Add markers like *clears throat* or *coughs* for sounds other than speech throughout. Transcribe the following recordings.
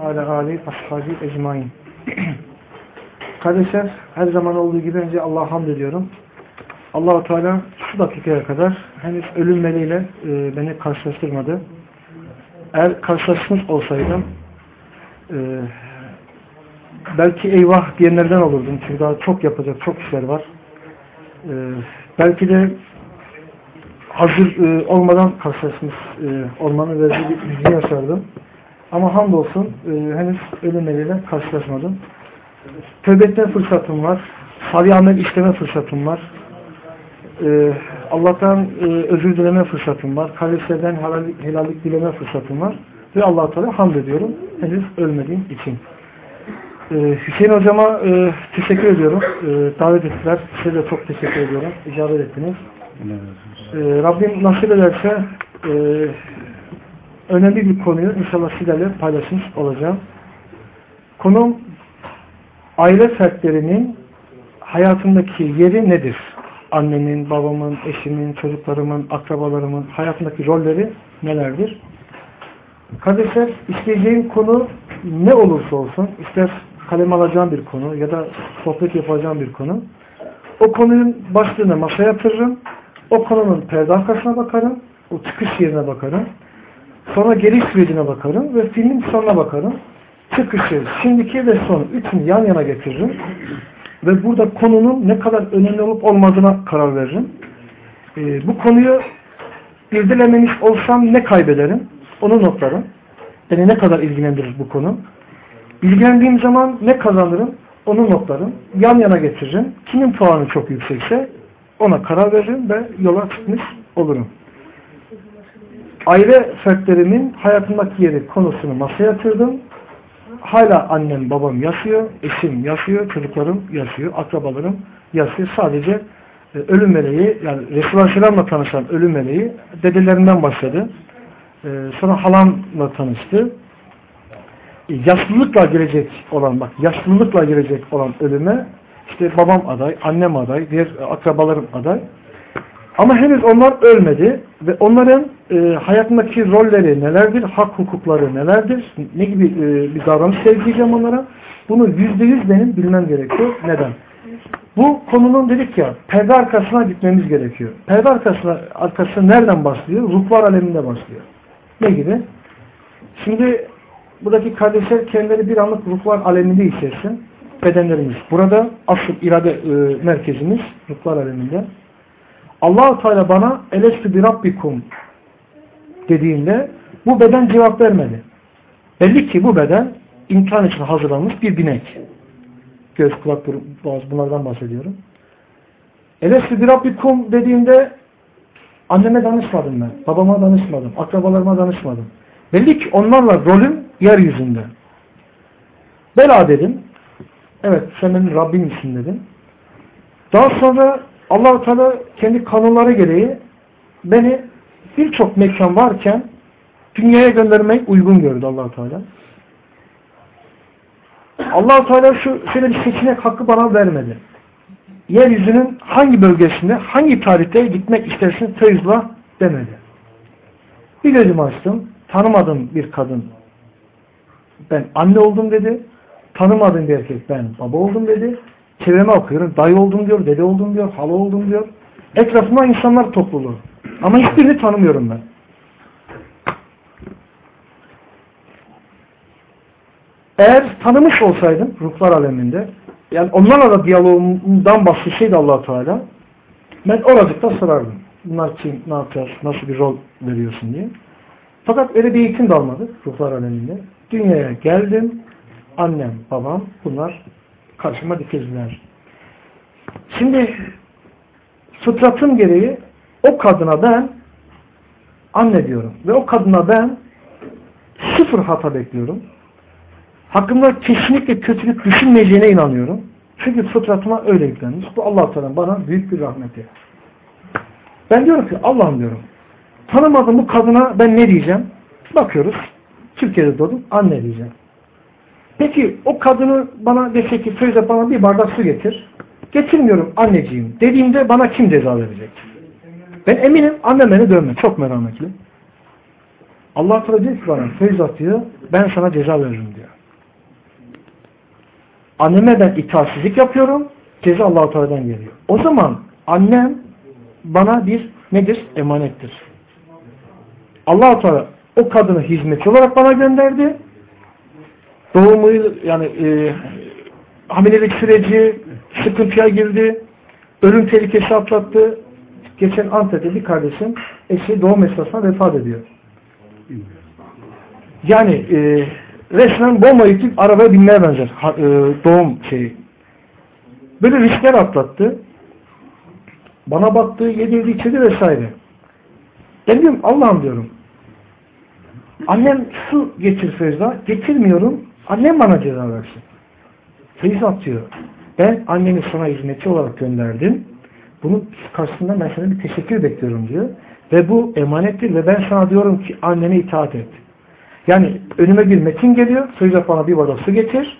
ala ali ashabi ecmain. Kardeşler her zaman olduğu gibi önce Allah'a hamd ediyorum. allah Teala şu dakikaya kadar henüz ölüm meleğiyle e, beni karşılaştırmadı. Eğer karşılaşmış olsaydım e, belki eyvah diyenlerden olurdum. Çünkü daha çok yapacak çok işler var. E, belki de hazır e, olmadan karşılaşmış e, olmanın verdiği bir hüznü yaşardım. Ama hamdolsun e, henüz ölüm karşılaşmadım. Tövbe etme fırsatım var. Salih amel işleme fırsatım var. Ee, Allah'tan e, özür dileme fırsatım var. Kardeşlerden helallik, helallik dileme fırsatım var. Ve allah Teala hamd ediyorum. Henüz ölmediğim için. Ee, Hüseyin hocama e, teşekkür ediyorum. E, davet ettiler. Size de çok teşekkür ediyorum. İcabet ettiniz. E, Rabbim nasip ederse e, önemli bir konuyu inşallah sizlerle paylaşmış olacağım. Konum aile fertlerinin hayatındaki yeri nedir? Annemin, babamın, eşimin, çocuklarımın, akrabalarımın hayatındaki rolleri nelerdir? Kardeşler, isteyeceğim konu ne olursa olsun, ister kalem alacağım bir konu ya da sohbet yapacağım bir konu. O konunun başlığını masaya yatırırım. O konunun perde arkasına bakarım. O çıkış yerine bakarım. Sonra geliş sürecine bakarım ve filmin sonuna bakarım çıkışı, şimdiki ve son üçünü yan yana getiririm. Ve burada konunun ne kadar önemli olup olmadığına karar veririm. Ee, bu konuyu irdelememiş olsam ne kaybederim? Onu notlarım. Beni ne kadar ilgilendirir bu konu? İlgilendiğim zaman ne kazanırım? Onu notlarım. Yan yana getiririm. Kimin puanı çok yüksekse ona karar veririm ve yola çıkmış olurum. Aile fertlerimin hayatımdaki yeri konusunu masaya yatırdım hala annem babam yaşıyor, eşim yaşıyor, çocuklarım yaşıyor, akrabalarım yaşıyor. Sadece e, ölüm meleği, yani Resulullah Aleyhisselam'la tanışan ölüm meleği dedelerinden başladı. E, sonra halamla tanıştı. E, yaşlılıkla gelecek olan, bak yaşlılıkla gelecek olan ölüme işte babam aday, annem aday, diğer akrabalarım aday. Ama henüz onlar ölmedi ve onların e, hayatındaki rolleri nelerdir, hak hukukları nelerdir, ne gibi e, bir davranış sergileyeceğim onlara. Bunu yüzde yüz benim bilmem gerekiyor. Neden? Bu konunun dedik ya, perde arkasına gitmemiz gerekiyor. Perde arkasına, arkası nereden başlıyor? Ruhlar aleminde başlıyor. Ne gibi? Şimdi buradaki kardeşler kendileri bir anlık ruhlar aleminde hissetsin. Bedenlerimiz. Burada asıl irade e, merkezimiz ruhlar aleminde. Allah Teala bana elestü bir rabbikum dediğinde bu beden cevap vermedi. Belli ki bu beden imtihan için hazırlanmış bir binek. Göz, kulak, boğaz bunlardan bahsediyorum. Elestü bir rabbikum dediğinde anneme danışmadım ben. Babama danışmadım. Akrabalarıma danışmadım. Belli ki onlarla rolüm yeryüzünde. Bela dedim. Evet sen benim Rabbimsin dedim. Daha sonra allah Teala kendi kanunları gereği beni birçok mekan varken dünyaya göndermek uygun gördü allah Teala. allah Teala şu şöyle bir seçenek hakkı bana vermedi. Yeryüzünün hangi bölgesinde, hangi tarihte gitmek istersin feyzla demedi. Bir gözümü açtım. Tanımadığım bir kadın ben anne oldum dedi. Tanımadığım bir erkek ben baba oldum dedi. Çevreme okuyorum. Dayı oldum diyor, dede oldum diyor, hala oldum diyor. Etrafımda insanlar topluluğu. Ama hiçbirini tanımıyorum ben. Eğer tanımış olsaydım ruhlar aleminde, yani onlarla da diyalogumdan bahsetseydi allah Teala, ben oracıkta sorardım. Bunlar kim, ne yapacağız, nasıl bir rol veriyorsun diye. Fakat öyle bir eğitim de almadık ruhlar aleminde. Dünyaya geldim, annem, babam, bunlar karşıma dikildiler. Şimdi fıtratım gereği o kadına ben anne diyorum. Ve o kadına ben sıfır hata bekliyorum. Hakkında kesinlikle kötülük düşünmeyeceğine inanıyorum. Çünkü fıtratıma öyle yüklenmiş. Bu allah Teala bana büyük bir rahmeti. Ben diyorum ki Allah'ım diyorum. Tanımadığım bu kadına ben ne diyeceğim? Bakıyoruz. Türkiye'de doğdum. Anne diyeceğim. Peki o kadını bana dese ki Feyze bana bir bardak su getir. Getirmiyorum anneciğim dediğimde bana kim ceza verecek? Ben eminim annem beni dövme. Çok merhametli. Allah Teala diyor ki bana Feyza diyor ben sana ceza veririm diyor. Anneme ben itaatsizlik yapıyorum. Ceza Allah-u Teala'dan geliyor. O zaman annem bana bir nedir? Emanettir. Allah-u Teala o kadını hizmetçi olarak bana gönderdi. Doğumu yani e, hamilelik süreci sıkıntıya girdi. Ölüm tehlikesi atlattı. Geçen Antep'te bir kardeşim eşi doğum esnasında vefat ediyor. Yani e, resmen bomba yüklü arabaya binmeye benzer. Ha, e, doğum şeyi. Böyle riskler atlattı. Bana baktı, yedirdi, içirdi vesaire. Ben diyorum Allah'ım diyorum. Annem su getir Feyza. Getirmiyorum. Annem bana ceza versin. Feyza diyor. Ben annemi sana hizmetçi olarak gönderdim. Bunun karşısında ben sana bir teşekkür bekliyorum diyor. Ve bu emanettir ve ben sana diyorum ki annene itaat et. Yani önüme bir metin geliyor. Feyza bana bir bardak su getir.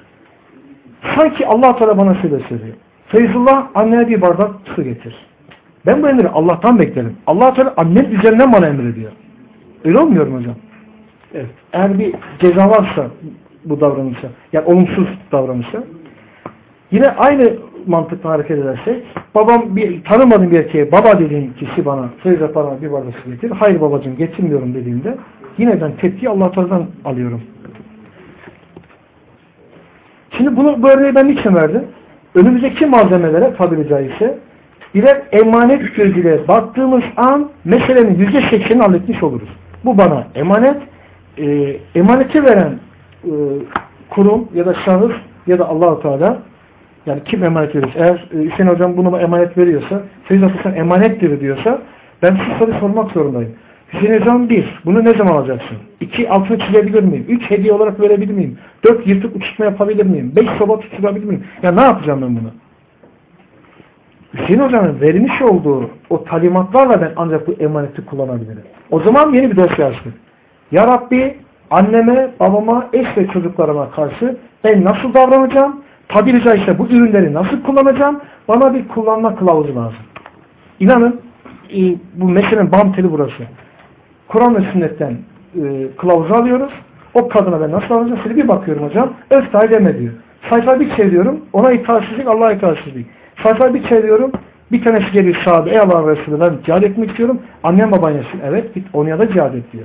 Sanki allah Teala bana şöyle söylüyor. Feyzullah annene bir bardak su getir. Ben bu emri Allah'tan beklerim. allah Teala annem üzerinden bana emrediyor. Öyle olmuyor mu hocam? Evet. Eğer bir ceza varsa bu davranışa, yani olumsuz davranışa, yine aynı mantıkla hareket edersek, babam bir tanımadığım bir erkeğe baba dediğim kişi bana Feyza bana bir bardak su getir. Hayır babacığım getirmiyorum dediğimde yine ben tepkiyi Allah Teala'dan alıyorum. Şimdi bunu bu örneği ben niçin verdim? Önümüzdeki malzemelere tabiri caizse birer emanet gözüyle baktığımız an meselenin yüzde seksenini halletmiş oluruz. Bu bana emanet, e, emaneti veren e, kurum ya da şahıs ya da Allahu Teala yani kim emanet verir? Eğer e, Hüseyin Hocam bunu emanet veriyorsa, Feyz Hasan emanettir diyorsa ben şu soru sormak zorundayım. Hüseyin Hocam bir, bunu ne zaman alacaksın? İki, altını çizebilir miyim? Üç, hediye olarak verebilir miyim? Dört, yırtık uçurtma yapabilir miyim? Beş, soba tutturabilir miyim? Ya ne yapacağım ben bunu? Hüseyin Hocam'ın vermiş olduğu o talimatlarla ben ancak bu emaneti kullanabilirim. O zaman yeni bir dosya açtık. Ya Rabbi anneme, babama, eş ve çocuklarıma karşı ben nasıl davranacağım? Tabiri caizse bu ürünleri nasıl kullanacağım? Bana bir kullanma kılavuzu lazım. İnanın e, bu meselenin bam teli burası. Kur'an ve sünnetten e, kılavuzu alıyoruz. O kadına ben nasıl alacağım? Şöyle bir bakıyorum hocam. Öf dahi deme diyor. Sayfa bir çeviriyorum. Ona itaatsizlik, Allah'a itaatsizlik. Sayfa bir çeviriyorum. Bir tanesi geliyor sahabe. Ey Allah'ın Resulü ben cihad etmek istiyorum. Annem baban yaşıyor. Evet git onu ya da cihad et diyor.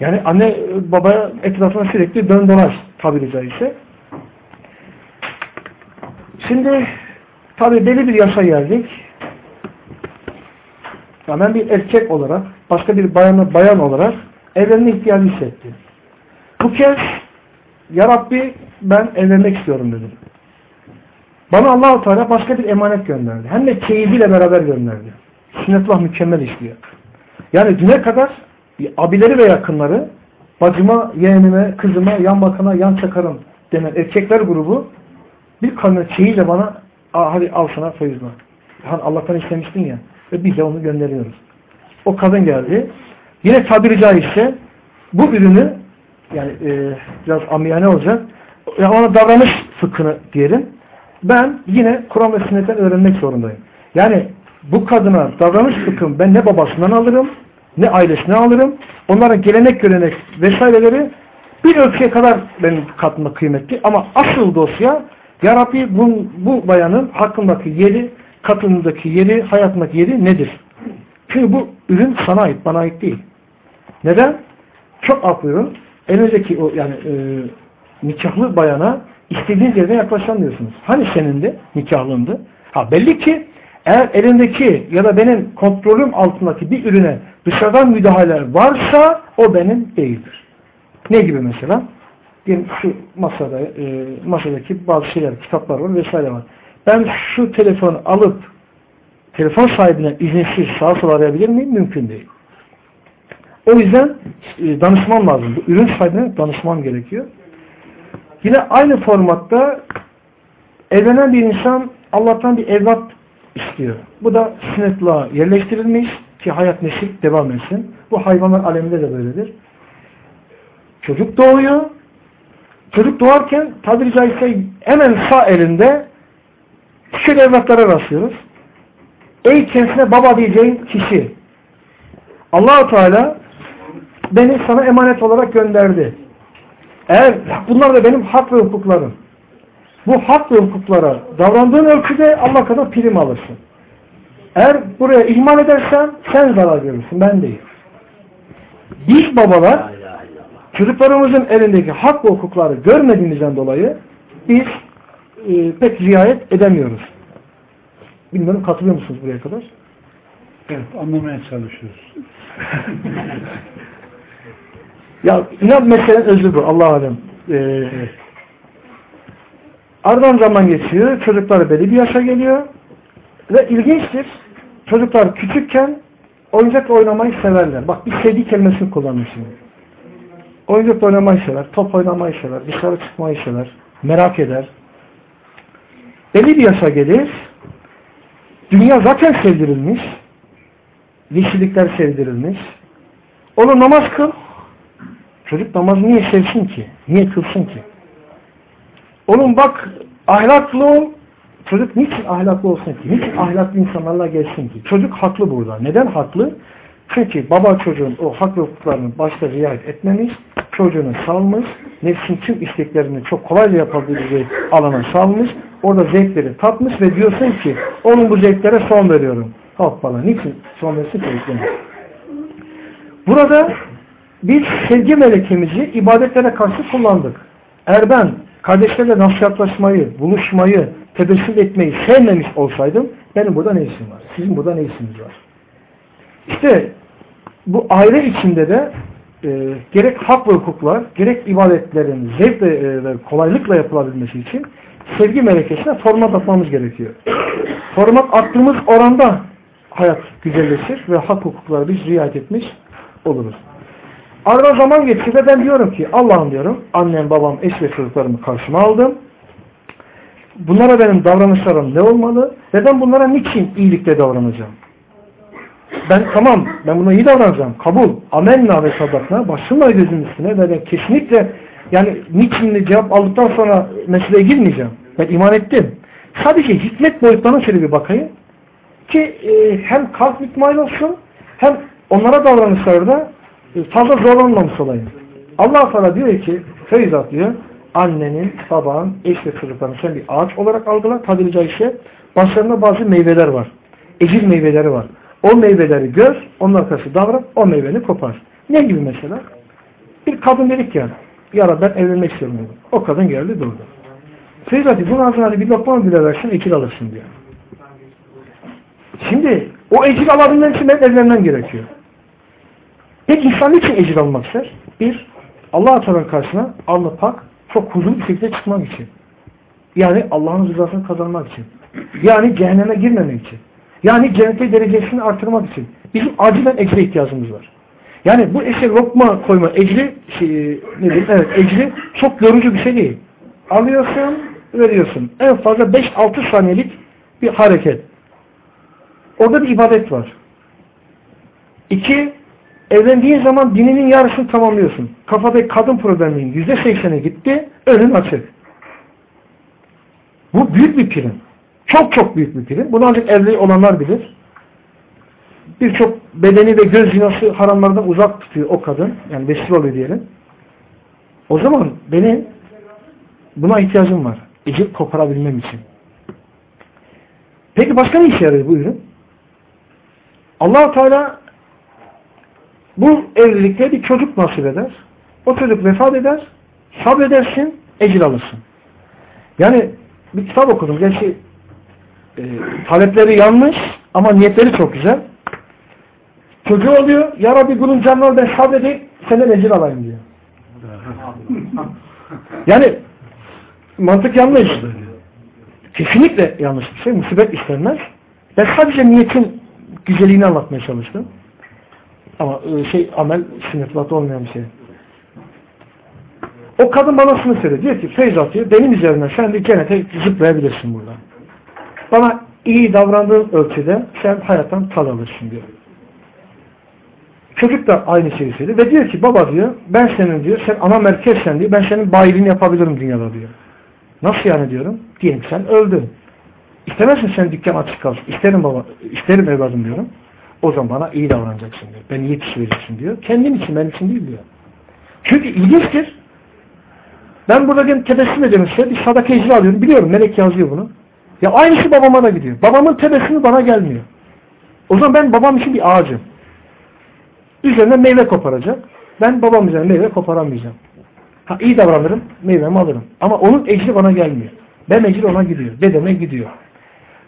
Yani anne babaya etrafına sürekli dön dolaş tabiri caizse. Şimdi tabi belli bir yaşa geldik. Ya ben bir erkek olarak başka bir bayana bayan olarak evlenme ihtiyacı hissettim. Bu kez Ya Rabbi ben evlenmek istiyorum dedim. Bana allah Teala başka bir emanet gönderdi. Hem de çeyiziyle beraber gönderdi. Sünnetullah mükemmel işliyor. Yani düne kadar abileri ve yakınları bacıma, yeğenime, kızıma, yan bakana, yan çakarım denen erkekler grubu bir kamyon çeyiyle bana hadi al sana feyizma. Hani Allah'tan istemiştin ya. Ve biz de onu gönderiyoruz. O kadın geldi. Yine tabiri caizse bu ürünü yani e, biraz amiyane olacak. Yani ona davranış fıkhını diyelim. Ben yine Kur'an ve sünnetten öğrenmek zorundayım. Yani bu kadına davranış fıkhım ben ne babasından alırım ne ailesine alırım. Onların gelenek görenek vesaireleri bir ölçüye kadar benim katımda kıymetli. Ama asıl dosya Ya Rabbi bu, bu bayanın hakkındaki yeri, katındaki yeri, hayatındaki yeri nedir? Çünkü bu ürün sana ait, bana ait değil. Neden? Çok buyurun. En önceki o yani e, nikahlı bayana istediğiniz yerden yaklaşamıyorsunuz. Hani senin de nikahlındı? Ha belli ki eğer elindeki ya da benim kontrolüm altındaki bir ürüne dışarıdan müdahaleler varsa o benim değildir. Ne gibi mesela? Diyelim şu masada, e, masadaki bazı şeyler, kitaplar var vesaire var. Ben şu telefonu alıp telefon sahibinden izinsiz sağa sola arayabilir miyim? Mümkün değil. O yüzden e, danışman lazım. Ürün sahibine danışman gerekiyor. Yine aynı formatta evlenen bir insan Allah'tan bir evlat istiyor. Bu da sünnetla yerleştirilmiş ki hayat nesil devam etsin. Bu hayvanlar aleminde de böyledir. Çocuk doğuyor. Çocuk doğarken tabiri caizse hemen sağ elinde şöyle evlatlara rastlıyoruz. Ey kendisine baba diyeceğin kişi. Allahu Teala beni sana emanet olarak gönderdi. Eğer bunlar da benim hak ve hukuklarım. Bu hak ve hukuklara davrandığın ölçüde Allah kadar prim alırsın. Eğer buraya ihmal edersen sen zarar görürsün, ben değil. Biz babalar çocuklarımızın elindeki hak ve hukukları görmediğimizden dolayı biz e, pek riayet edemiyoruz. Bilmiyorum katılıyor musunuz buraya kadar? Evet, anlamaya çalışıyoruz. *laughs* ya inan meselenin özü bu. Allah alem. Ee, aradan zaman geçiyor. Çocuklar belli bir yaşa geliyor. Ve ilginçtir. Çocuklar küçükken oyuncak oynamayı severler. Bak bir sevdiği kelimesini kullanmışım. Oyuncak oynamayı sever, top oynamayı sever, dışarı çıkmayı sever, merak eder. Belli bir yaşa gelir. Dünya zaten sevdirilmiş. Yeşillikler sevdirilmiş. Onu namaz kıl. Çocuk namazı niye sevsin ki? Niye kılsın ki? Onun bak ahlaklı ol. Çocuk niçin ahlaklı olsun ki? Niçin ahlaklı insanlarla gelsin ki? Çocuk haklı burada. Neden haklı? Çünkü baba çocuğun o hak ve hukuklarını başta riayet etmemiş, çocuğunu salmış, nefsin tüm isteklerini çok kolayca yapabildiği bir alana salmış, orada zevkleri tatmış ve diyorsun ki onun bu zevklere son veriyorum. Hoppala. Niçin son versin ki? Burada biz sevgi melekemizi ibadetlere karşı kullandık. Eğer ben kardeşlerle nasihatlaşmayı, buluşmayı, tebessüm etmeyi sevmemiş olsaydım benim burada ne işim var? Sizin burada ne işiniz var? İşte bu aile içinde de e, gerek hak ve hukuklar, gerek ibadetlerin zevk ve, e, kolaylıkla yapılabilmesi için sevgi melekesine format atmamız gerekiyor. Format attığımız oranda hayat güzelleşir ve hak hukukları biz riayet etmiş oluruz. Arada zaman geçti ve ben diyorum ki Allah'ım diyorum annem babam eş ve çocuklarımı karşıma aldım. Bunlara benim davranışlarım ne olmalı ve ben bunlara niçin iyilikle davranacağım? Ben tamam ben buna iyi davranacağım. Kabul. Amenna ve sadakna. Başımla gözüm üstüne ve ben kesinlikle yani niçin cevap aldıktan sonra meseleye girmeyeceğim. Ben iman ettim. Sadece hikmet boyutlarına şöyle bir bakayım. Ki e, hem kalp itmail olsun hem onlara davranışlarda fazla zorlanmamış olayım. Allah Teala diyor ki Feyzat diyor annenin, babanın, eş ve çocukların sen bir ağaç olarak algıla tadılacağı şey başlarında bazı meyveler var. Ecil meyveleri var. O meyveleri gör, onlar karşı davran, o meyveni kopar. Ne gibi mesela? Bir kadın dedik ya, ya ben evlenmek istiyorum. O kadın geldi durdu. Feyzati bunun ağzına bir lokma bile versin, ekil alırsın diyor. Şimdi o ecil alabilmem için ben evlenmem gerekiyor. Peki insan için ecil almak ister? Bir, Allah Teala'nın karşısına alnı pak, çok huzurlu bir şekilde çıkmak için. Yani Allah'ın rızasını kazanmak için. Yani cehenneme girmemek için. Yani cennete derecesini artırmak için. Bizim acilen ecre ihtiyacımız var. Yani bu eşe lokma koyma ecri şey, nedir? Evet ecri çok yorucu bir şey değil. Alıyorsun, veriyorsun. En fazla 5-6 saniyelik bir hareket. Orada bir ibadet var. İki, evlendiğin zaman dininin yarısını tamamlıyorsun. Kafadaki kadın probleminin yüzde sekseni gitti, önün açık. Bu büyük bir prim. Çok çok büyük bir prim. Bunu ancak evli olanlar bilir. Birçok bedeni ve göz zinası haramlardan uzak tutuyor o kadın. Yani vesile oluyor diyelim. O zaman benim buna ihtiyacım var. Ecil koparabilmem için. Peki başka ne işe yarıyor bu ürün? allah Teala bu evlilikte bir çocuk nasip eder. O çocuk vefat eder. Sabredersin, ecil alırsın. Yani bir kitap okudum. Gerçi e, talepleri yanlış ama niyetleri çok güzel. Çocuğu oluyor. Ya Rabbi bunun canını ben sabredeyim senden ecil alayım diyor. yani mantık yanlış. Kesinlikle yanlış bir şey. Musibet istenmez. Ben sadece niyetin güzelliğini anlatmaya çalıştım. Ama e, şey amel sınıflatı olmayan bir şey. O kadın bana şunu söylüyor. Diyor ki Feyzat diyor benim üzerinden sen de cennete zıplayabilirsin burada. Bana iyi davrandığın ölçüde sen hayattan tal alırsın diyor. Çocuk da aynı şeyi söylüyor. Ve diyor ki baba diyor ben senin diyor sen ana merkezsen diyor ben senin bayiliğini yapabilirim dünyada diyor. Nasıl yani diyorum. Diyelim sen öldün. İstemezsin sen dükkan açık kalsın. İsterim baba, isterim evladım diyorum. O zaman bana iyi davranacaksın diyor. Beni yetiştireceksin diyor. Kendin için, benim için değil diyor. Çünkü ilginçtir. Ben burada gene tebessüm ediyorum size. Bir sadaka ecri alıyorum. Biliyorum melek yazıyor bunu. Ya aynısı babama da gidiyor. Babamın tebessümü bana gelmiyor. O zaman ben babam için bir ağacım. Üzerine meyve koparacak. Ben babam üzerine meyve koparamayacağım. Ha, iyi davranırım, meyvemi alırım. Ama onun ecri bana gelmiyor. Ben ecri ona gidiyor. Dedeme gidiyor.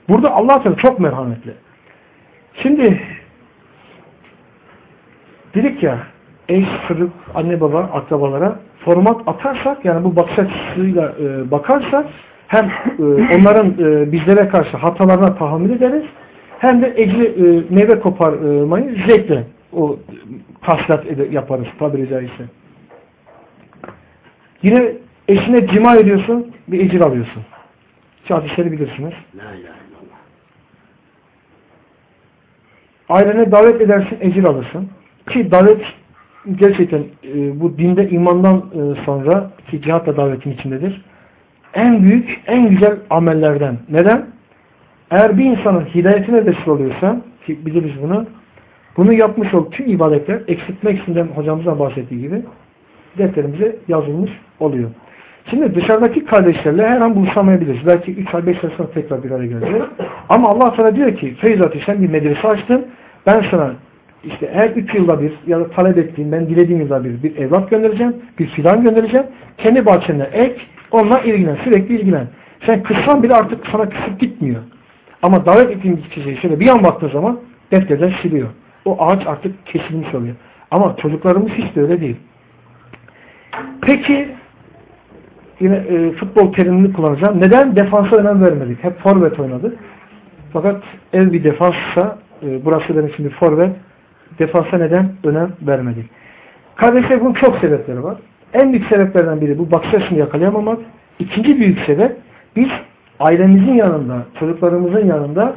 Burada Allah Teala çok merhametli. Şimdi dedik ya eş, çocuk, anne baba, akrabalara format atarsak yani bu bakış açısıyla e, bakarsak hem e, onların e, bizlere karşı hatalarına tahammül ederiz hem de ecri e, meyve koparmayı zevkle o taslat yaparız tabiri caizse. Yine eşine cima ediyorsun, bir ecir alıyorsun. Şu hadisleri bilirsiniz. La ilahe illallah. Ailene davet edersin, ecir alırsın. Ki davet gerçekten e, bu dinde imandan e, sonra ki cihat da davetin içindedir. En büyük, en güzel amellerden. Neden? Eğer bir insanın hidayetine vesile oluyorsa ki biliriz bunu bunu yapmış ol tüm ibadetler eksiltmek istedim hocamızdan bahsettiği gibi defterimize yazılmış oluyor. Şimdi dışarıdaki kardeşlerle her an buluşamayabiliriz. Belki 3 ay 5 ay sonra tekrar bir araya geleceğiz. Ama Allah sana diyor ki Feyzat sen bir medrese açtın. Ben sana işte her 3 yılda bir ya da talep ettiğim, ben dilediğim yılda bir bir evlat göndereceğim. Bir filan göndereceğim. Kendi bahçene ek, onunla ilgilen. Sürekli ilgilen. Sen kıssan bile artık sana kısıp gitmiyor. Ama davet ettiğim kişiyi şöyle bir an baktığı zaman defterden siliyor. O ağaç artık kesilmiş oluyor. Ama çocuklarımız hiç de öyle değil. Peki yine e, futbol terimini kullanacağım. Neden defansa önem vermedik? Hep forvet oynadık. Fakat ev bir defanssa e, burası benim bir forvet. Defansa neden önem vermedik? Kardeşler bunun çok sebepleri var. En büyük sebeplerden biri bu bakış açısını yakalayamamak. İkinci büyük sebep biz ailemizin yanında, çocuklarımızın yanında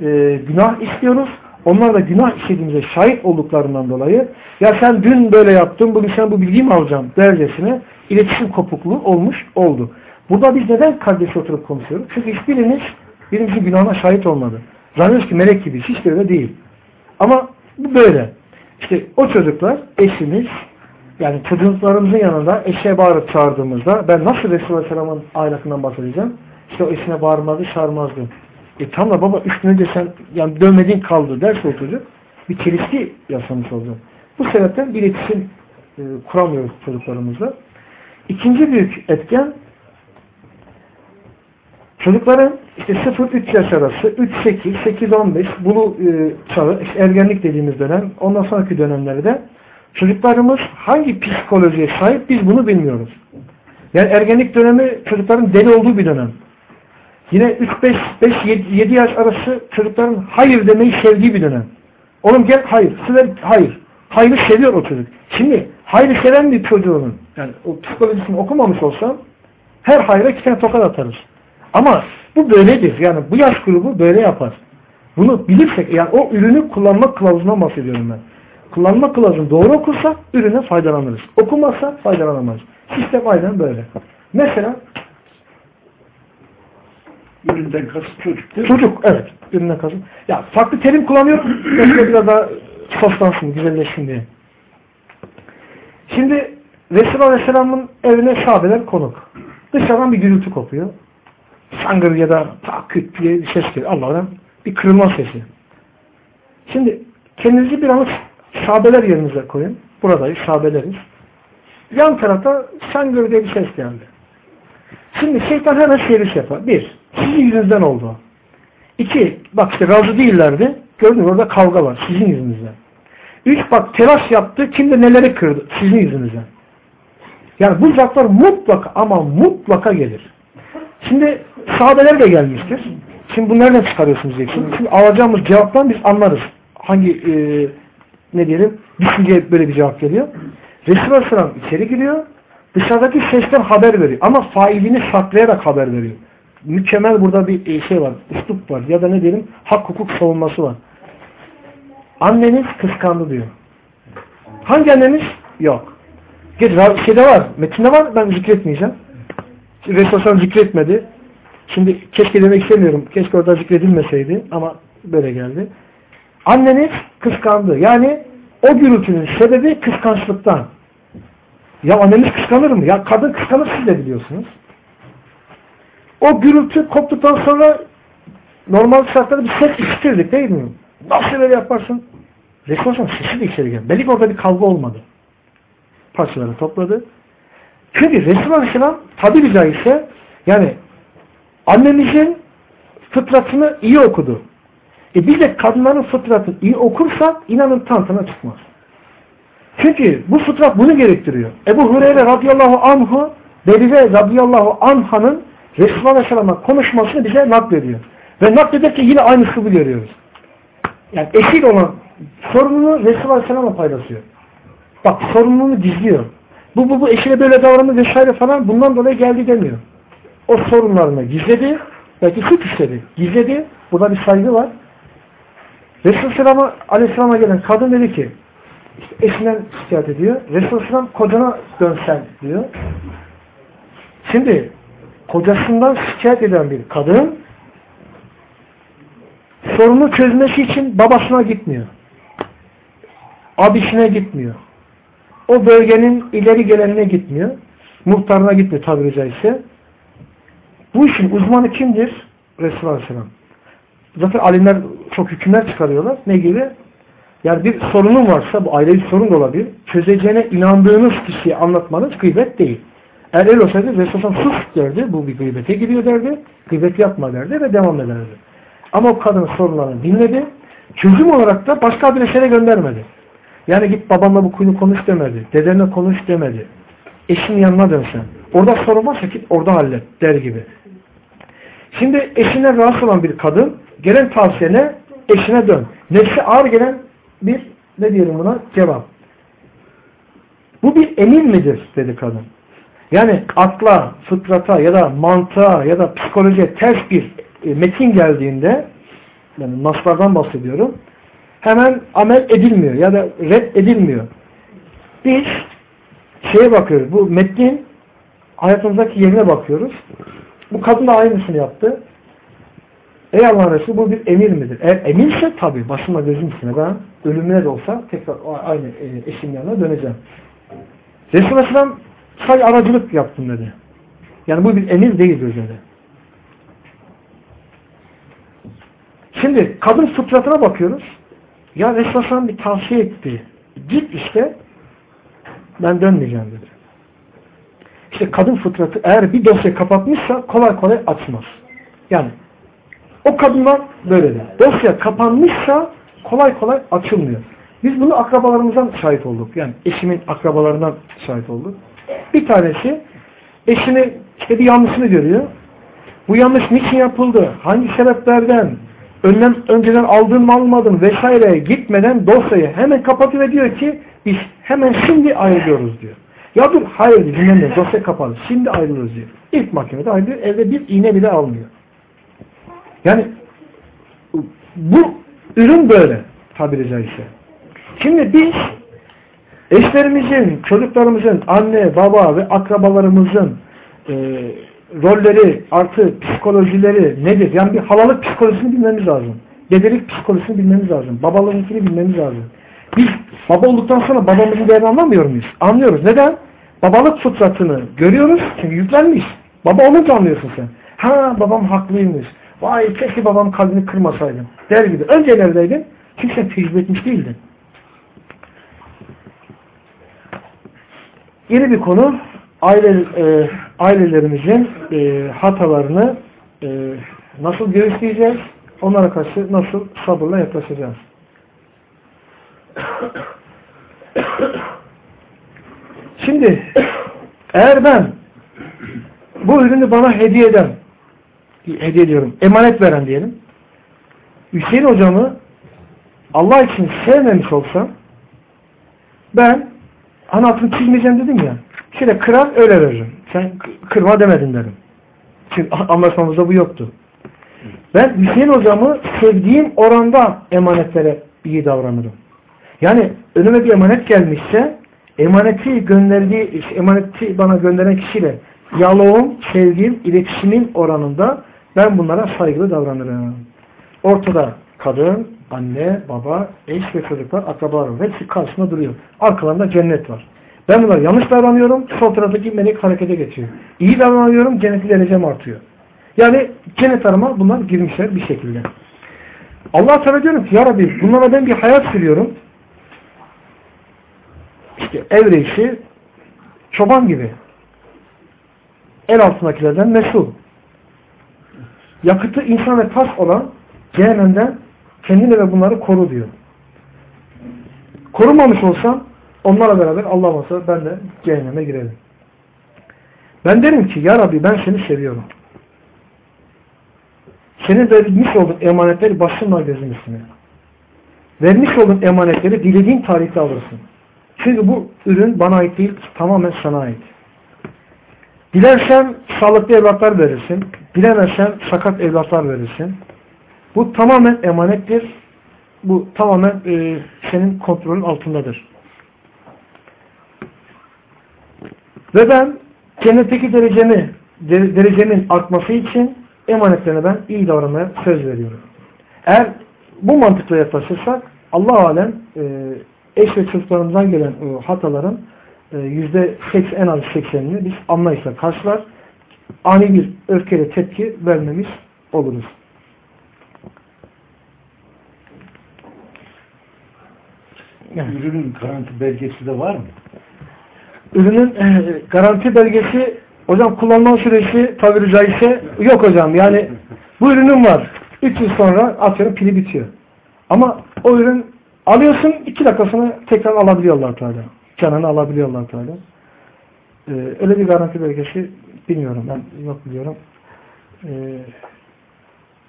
e, günah istiyoruz. Onlar da günah işlediğimize şahit olduklarından dolayı ya sen dün böyle yaptın, bugün sen bu bilgiyi mi alacaksın dercesine iletişim kopukluğu olmuş oldu. Burada biz neden kardeş oturup konuşuyoruz? Çünkü hiçbiriniz birimizin günahına şahit olmadı. Zannediyoruz ki melek gibi. Hiç de öyle değil. Ama bu böyle. İşte o çocuklar eşimiz yani çocuklarımızın yanında eşeğe bağırıp çağırdığımızda ben nasıl Resulullah Aleyhisselam'ın ahlakından bahsedeceğim? İşte o eşine bağırmadı, çağırmazdı. E tam da baba üstüne önce sen yani dövmediğin kaldı derse o çocuk bir çelişki yaşamış olacak. Bu sebepten bir iletişim e, kuramıyoruz çocuklarımızla. İkinci büyük etken çocukların işte 0-3 yaş arası 3-8, 8-15 bunu e, çağı, işte ergenlik dediğimiz dönem ondan sonraki dönemlerde çocuklarımız hangi psikolojiye sahip biz bunu bilmiyoruz. Yani ergenlik dönemi çocukların deli olduğu bir dönem. Yine 3-5-7 yaş arası çocukların hayır demeyi sevdiği bir dönem. Oğlum gel hayır. Sizler hayır. Hayrı seviyor o çocuk. Şimdi hayrı seven bir çocuğunun yani o psikolojisini okumamış olsam her hayra iki tane tokat atarız. Ama bu böyledir. Yani bu yaş grubu böyle yapar. Bunu bilirsek yani o ürünü kullanma kılavuzundan bahsediyorum ben. Kullanma kılavuzunu doğru okursak ürüne faydalanırız. Okumazsak faydalanamayız. Sistem aynen böyle. Mesela Üründen kasıt çocuk değil mi? Çocuk, evet. Ürüne kasıt. Ya farklı terim kullanıyorum. Mesela biraz daha soslansın, güzelleşsin diye. Şimdi Resulullah Aleyhisselam'ın evine sahabeler konuk. Dışarıdan bir gürültü kopuyor. Sangır ya da taküt diye bir ses geliyor. Allah'tan bir kırılma sesi. Şimdi kendinizi bir anlık sahabeler yerinize koyun. Buradayız, sahabeleriz. Yan tarafta sangır diye bir ses geldi. Şimdi şeytan hemen servis yapar. Bir, sizin yüzünüzden oldu. İki, bak işte razı değillerdi. Gördün orada kavga var. Sizin yüzünüzden. Üç, bak telaş yaptı. Kim de neleri kırdı. Sizin yüzünüzden. Yani bu uzaklar mutlaka ama mutlaka gelir. Şimdi sahabeler de gelmiştir. Şimdi bunları nereden çıkarıyorsunuz diyeceksiniz. Şimdi alacağımız cevaptan biz anlarız. Hangi e, ne diyelim düşünce böyle bir cevap geliyor. Resulullah Aleyhisselam içeri giriyor. Dışarıdaki sesten haber veriyor. Ama failini saklayarak haber veriyor. Mükemmel burada bir şey var. Üslup var. Ya da ne diyelim hak hukuk savunması var. Anneniz kıskandı diyor. Hangi anneniz? Yok. Şeyde var. Metinde var. Ben zikretmeyeceğim. Resulullah zikretmedi. Şimdi keşke demek istemiyorum. Keşke orada zikredilmeseydi. Ama böyle geldi. Anneniz kıskandı. Yani o gürültünün sebebi kıskançlıktan. Ya annemiz kıskanır mı? Ya kadın kıskanır siz de biliyorsunuz. O gürültü koptuktan sonra normal şartlarda bir ses işitirdik değil mi? Nasıl böyle yaparsın? Resulullah sesi de içeri geldi. Belki orada bir kavga olmadı. Parçaları topladı. Çünkü Resulullah Aleyhisselam tabi caizse yani annemizin fıtratını iyi okudu. E biz de kadınların fıtratını iyi okursak inanın tantana çıkmaz. Çünkü bu fıtrat bunu gerektiriyor. Ebu Hureyre radıyallahu anhu Berize radıyallahu anhanın Resulullah Aleyhisselam'a konuşmasını bize naklediyor. Ve naklederken yine aynısını görüyoruz. Yani eşit olan sorununu Resulullah Aleyhisselam'a paylaşıyor. Bak sorununu gizliyor. Bu bu bu eşine böyle davrandı vesaire falan bundan dolayı geldi demiyor. O sorunlarını gizledi. Belki suç işledi. Gizledi. Burada bir saygı var. Resulullah Aleyhisselam'a gelen kadın dedi ki işte eşinden şikayet ediyor. Resulullah kocana dönsen diyor. Şimdi kocasından şikayet eden bir kadın sorunu çözmesi için babasına gitmiyor. Abisine gitmiyor. O bölgenin ileri gelenine gitmiyor. Muhtarına gitmiyor tabiri caizse. Bu işin uzmanı kimdir? Resulullah Aleyhisselam. Zaten alimler çok hükümler çıkarıyorlar. Ne gibi? Yani bir sorunun varsa, bu ailevi sorun da olabilir. Çözeceğine inandığınız kişiye anlatmanız gıybet değil. Eğer öyle olsaydı Resulullah sus derdi. Bu bir gıybete giriyor derdi. Gıybet yapma derdi ve devam ederdi. Ama o kadının sorunlarını dinledi. Çözüm olarak da başka bir esere göndermedi. Yani git babanla bu konuyu konuş demedi. Dedenle konuş demedi. Eşin yanına dönsen. Orada sorun varsa git orada hallet der gibi. Şimdi eşine rahatsız olan bir kadın gelen tavsiyene eşine dön. Nefsi ağır gelen bir ne diyelim buna cevap. Bu bir emir midir dedi kadın. Yani akla, fıtrata ya da mantığa ya da psikolojiye ters bir e, metin geldiğinde yani naslardan bahsediyorum hemen amel edilmiyor ya da red edilmiyor. Biz şeye bakıyoruz. Bu metnin hayatımızdaki yerine bakıyoruz. Bu kadın da aynısını yaptı. Ey Allah Resulü bu bir emir midir? Eğer emirse tabi başıma gözüm üstüne ben ölümüne de olsa tekrar aynı e, eşim yanına döneceğim. Resulullah Aleyhisselam say aracılık yaptım dedi. Yani bu bir emir değildir dedi. Şimdi kadın fıtratına bakıyoruz. Ya Resulullah bir tavsiye etti. Git işte ben dönmeyeceğim dedi. İşte kadın fıtratı eğer bir dosya kapatmışsa kolay kolay açmaz. Yani o kadınlar böyle de. Dosya kapanmışsa kolay kolay açılmıyor. Biz bunu akrabalarımızdan şahit olduk. Yani eşimin akrabalarından şahit olduk. Bir tanesi eşini işte bir yanlışını görüyor. Bu yanlış niçin yapıldı? Hangi sebeplerden? Önlem önceden aldın mı almadın vesaire gitmeden dosyayı hemen kapatıyor diyor ki biz hemen şimdi ayrılıyoruz diyor. Ya dur hayır dinlemiyor dosya kapalı şimdi ayrılıyoruz diyor. İlk mahkemede ayrılıyor evde bir iğne bile almıyor. Yani bu ürün böyle tabiri caizse. Şimdi biz eşlerimizin, çocuklarımızın, anne, baba ve akrabalarımızın e, rolleri artı psikolojileri nedir? Yani bir halalık psikolojisini bilmemiz lazım. Dedelik psikolojisini bilmemiz lazım. Babalığınkini bilmemiz lazım. Biz baba olduktan sonra babamızın değerini anlamıyor muyuz? Anlıyoruz. Neden? Babalık fıtratını görüyoruz. Çünkü yüklenmiş. Baba olunca anlıyorsun sen. Ha babam haklıymış. Vay keşke babam kalbini kırmasaydım. Der gibi. Önce neredeydin? Sen tecrübe etmiş değildin. Yeni bir konu aile, e, ailelerimizin e, hatalarını e, nasıl göğüsleyeceğiz? Onlara karşı nasıl sabırla yaklaşacağız? Şimdi eğer ben bu ürünü bana hediye eden hediye ediyorum, emanet veren diyelim Hüseyin hocamı Allah için sevmemiş olsam ben anasını çizmeyeceğim dedim ya Şöyle kırar öyle veririm. Sen kırma demedin derim. Çünkü anlaşmamızda bu yoktu. Ben Hüseyin hocamı sevdiğim oranda emanetlere iyi davranırım. Yani önüme bir emanet gelmişse emaneti gönderdiği, emaneti bana gönderen kişiyle diyaloğum, sevdiğim, iletişimin oranında ben bunlara saygılı davranırım. Ortada kadın, anne, baba, eş ve çocuklar, akrabalar hepsi karşısında duruyor. Arkalarında cennet var. Ben bunlar yanlış davranıyorum. Sol taraftaki melek harekete geçiyor. İyi davranıyorum. Cennetli derecem artıyor. Yani cennet arama bunlar girmişler bir şekilde. Allah Teala diyorum ki ya Rabbi bunlara ben bir hayat sürüyorum. İşte ev reisi çoban gibi. El altındakilerden mesul. Yakıtı insan ve tas olan cehennemden kendini ve bunları koru diyor. Korumamış olsam onlarla beraber Allah olsa ben de cehenneme girerim. Ben derim ki ya Rabbi ben seni seviyorum. Senin vermiş olduğun emanetleri başımla gözüm üstüne. Vermiş olduğun emanetleri dilediğin tarihte alırsın. Çünkü bu ürün bana ait değil, tamamen sana ait. Dilersen sağlıklı evlatlar verirsin. Dilemezsen sakat evlatlar verirsin. Bu tamamen emanettir. Bu tamamen e, senin kontrolün altındadır. Ve ben cennetteki derecemi, derecemin artması için emanetlerine ben iyi davranmaya söz veriyorum. Eğer bu mantıkla yaklaşırsak Allah alem e, eş ve çocuklarımızdan gelen e, hataların e, yüzde seksen, en az seksenini biz anlayışla karşılar. Ani bir öfkeyle tepki vermemiz oluruz. Yani. Ürünün garanti belgesi de var mı? Ürünün e, garanti belgesi hocam kullanma süresi tabiri caizse yok hocam. Yani bu ürünüm var. 3 yıl sonra atıyorum pili bitiyor. Ama o ürün alıyorsun 2 dakikasını tekrar alabiliyorlar Teala. Canını alabiliyorlar Teala. Ee, öyle bir garanti belgesi bilmiyorum. Ben yok biliyorum. Ee,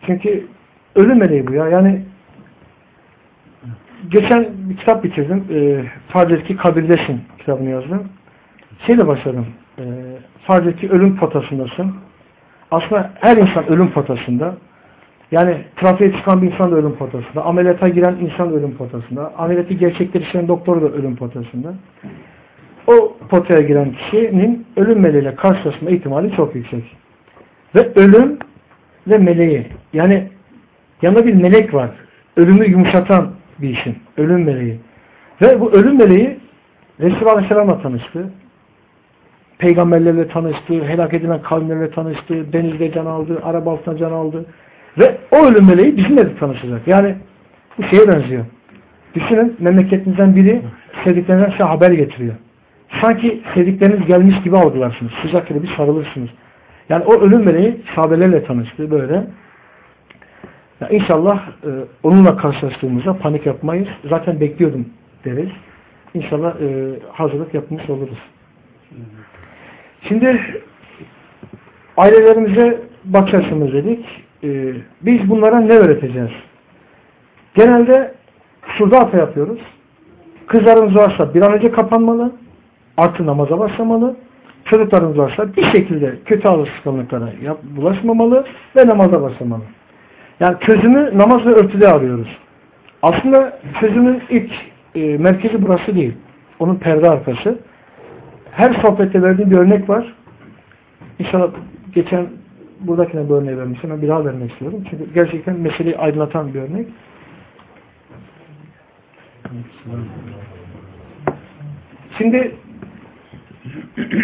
çünkü ölüm meleği bu ya. Yani geçen bir kitap bitirdim. E, farz ki kabirdesin kitabını yazdım. Şeyle başladım. E, farz et ki ölüm potasındasın. Aslında her insan ölüm potasında. Yani trafiğe çıkan bir insan da ölüm potasında. Ameliyata giren insan da ölüm potasında. Ameliyatı gerçekleştiren doktor da ölüm potasında. O potaya giren kişinin ölüm meleğiyle karşılaşma ihtimali çok yüksek. Ve ölüm ve meleği. Yani yanında bir melek var. Ölümü yumuşatan bir işin. Ölüm meleği. Ve bu ölüm meleği Resulullah Aleyhisselam'la tanıştı. Peygamberlerle tanıştı. Helak edilen kavimlerle tanıştı. Denizde can aldı. Araba altına can aldı. Ve o ölüm meleği bizimle de tanışacak. Yani bu şeye benziyor. Düşünün memleketinizden biri sevdiklerinden size haber getiriyor. Sanki sevdikleriniz gelmiş gibi algılarsınız. Sıcak gibi sarılırsınız. Yani o ölüm meleği sahabelerle tanıştı böyle. Ya inşallah e, onunla karşılaştığımızda panik yapmayız. Zaten bekliyordum deriz. İnşallah e, hazırlık yapmış oluruz. Şimdi ailelerimize bakarsınız dedik. E, biz bunlara ne öğreteceğiz? Genelde hata yapıyoruz. Kızlarımız varsa bir an önce kapanmalı. Artı namaza başlamalı. Çocuklarımız varsa bir şekilde kötü alışkanlıklara bulaşmamalı ve namaza başlamalı. Yani çözümü namaz ve örtüde arıyoruz. Aslında çözümün ilk e, merkezi burası değil. Onun perde arkası. Her sohbette verdiğim bir örnek var. İnşallah geçen buradakine bir örneği vermiştim. Ben bir daha vermek istiyorum. Çünkü gerçekten meseleyi aydınlatan bir örnek. Şimdi *clears throat*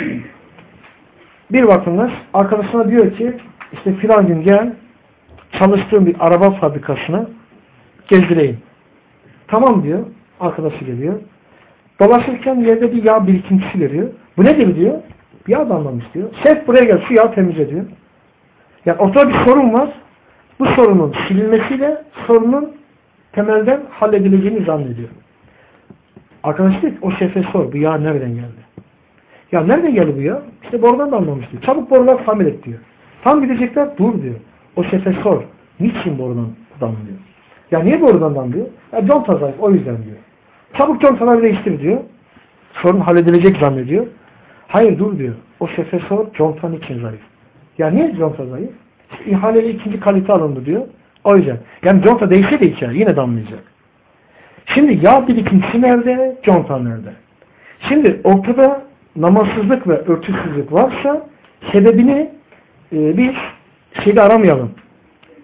bir vatandaş arkadaşına diyor ki işte filan gün gel çalıştığım bir araba fabrikasına gezdireyim. Tamam diyor. Arkadaşı geliyor. Dolaşırken yerde bir yağ birikintisi görüyor. Bu nedir diyor. Yağ damlamış diyor. Şef buraya gel şu yağ temizle diyor. Yani ortada bir sorun var. Bu sorunun silinmesiyle sorunun temelden halledileceğini zannediyor. Arkadaş diyor o şefe sor. Bu yağ nereden geldi? Ya nereden geldi bu yağ? İşte borudan damlamış diyor. Çabuk borular tamir et diyor. Tam gidecekler dur diyor. O şefe sor. Niçin borudan damlıyor? Ya niye borudan damlıyor? Ya conta zayıf o yüzden diyor. Çabuk contaları değiştir diyor. Sorun halledilecek zannediyor. Hayır dur diyor. O şefe sor conta niçin zayıf? Ya niye conta zayıf? İhaleli ikinci kalite alındı diyor. O yüzden. Yani conta değişse de içer. Yine damlayacak. Şimdi yağ birikintisi nerede? Conta nerede? Şimdi ortada namazsızlık ve örtüsüzlük varsa sebebini e, biz şeyde aramayalım.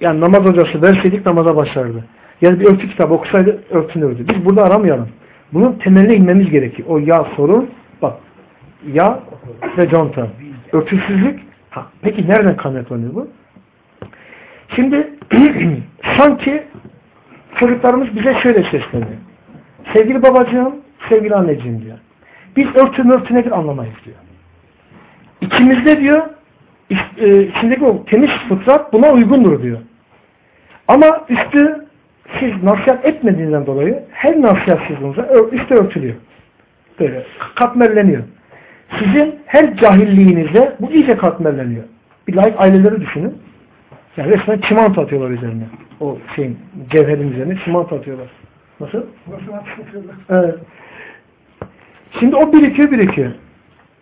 Yani namaz hocası verseydik namaza başlardı. Yani bir örtü kitabı okusaydı örtünürdü. Biz burada aramayalım. Bunun temeline inmemiz gerekiyor. O ya sorun Bak yağ ve conta. Örtüsüzlük. Ha, peki nereden kaynaklanıyor bu? Şimdi *clears throat* sanki çocuklarımız bize şöyle sesleniyor. Sevgili babacığım, sevgili anneciğim diyor. Biz örtü mörtü nedir anlamayız diyor. İçimizde diyor e, içindeki o temiz fıtrat buna uygundur diyor. Ama üstü siz nasihat etmediğinden dolayı her nasihatsizliğinize üstü örtülüyor. Böyle katmerleniyor. Sizin her cahilliğinizde bu iyice katmerleniyor. Bir layık aileleri düşünün. Yani resmen çimento atıyorlar üzerine. O şeyin, cevherin üzerine çimento atıyorlar. Nasıl? Evet. Şimdi o birikiyor birikiyor.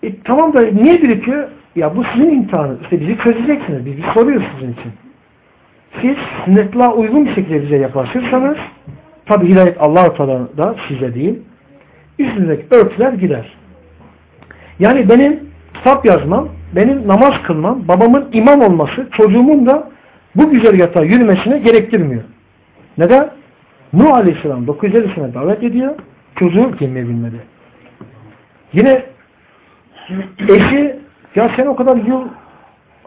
E, tamam da niye birikiyor? Ya bu sizin imtihanınız. İşte bizi çözeceksiniz. Biz, biz soruyoruz sizin için. Siz sünnetla uygun bir şekilde bize yaklaşırsanız tabi hidayet Allah-u da size değil üstündeki örtüler gider. Yani benim kitap yazmam, benim namaz kılmam, babamın imam olması çocuğumun da bu güzergahta yürümesine gerektirmiyor. Neden? Nuh Aleyhisselam 950 sene davet ediyor. Çocuğu bilmedi. Yine eşi ya sen o kadar yıl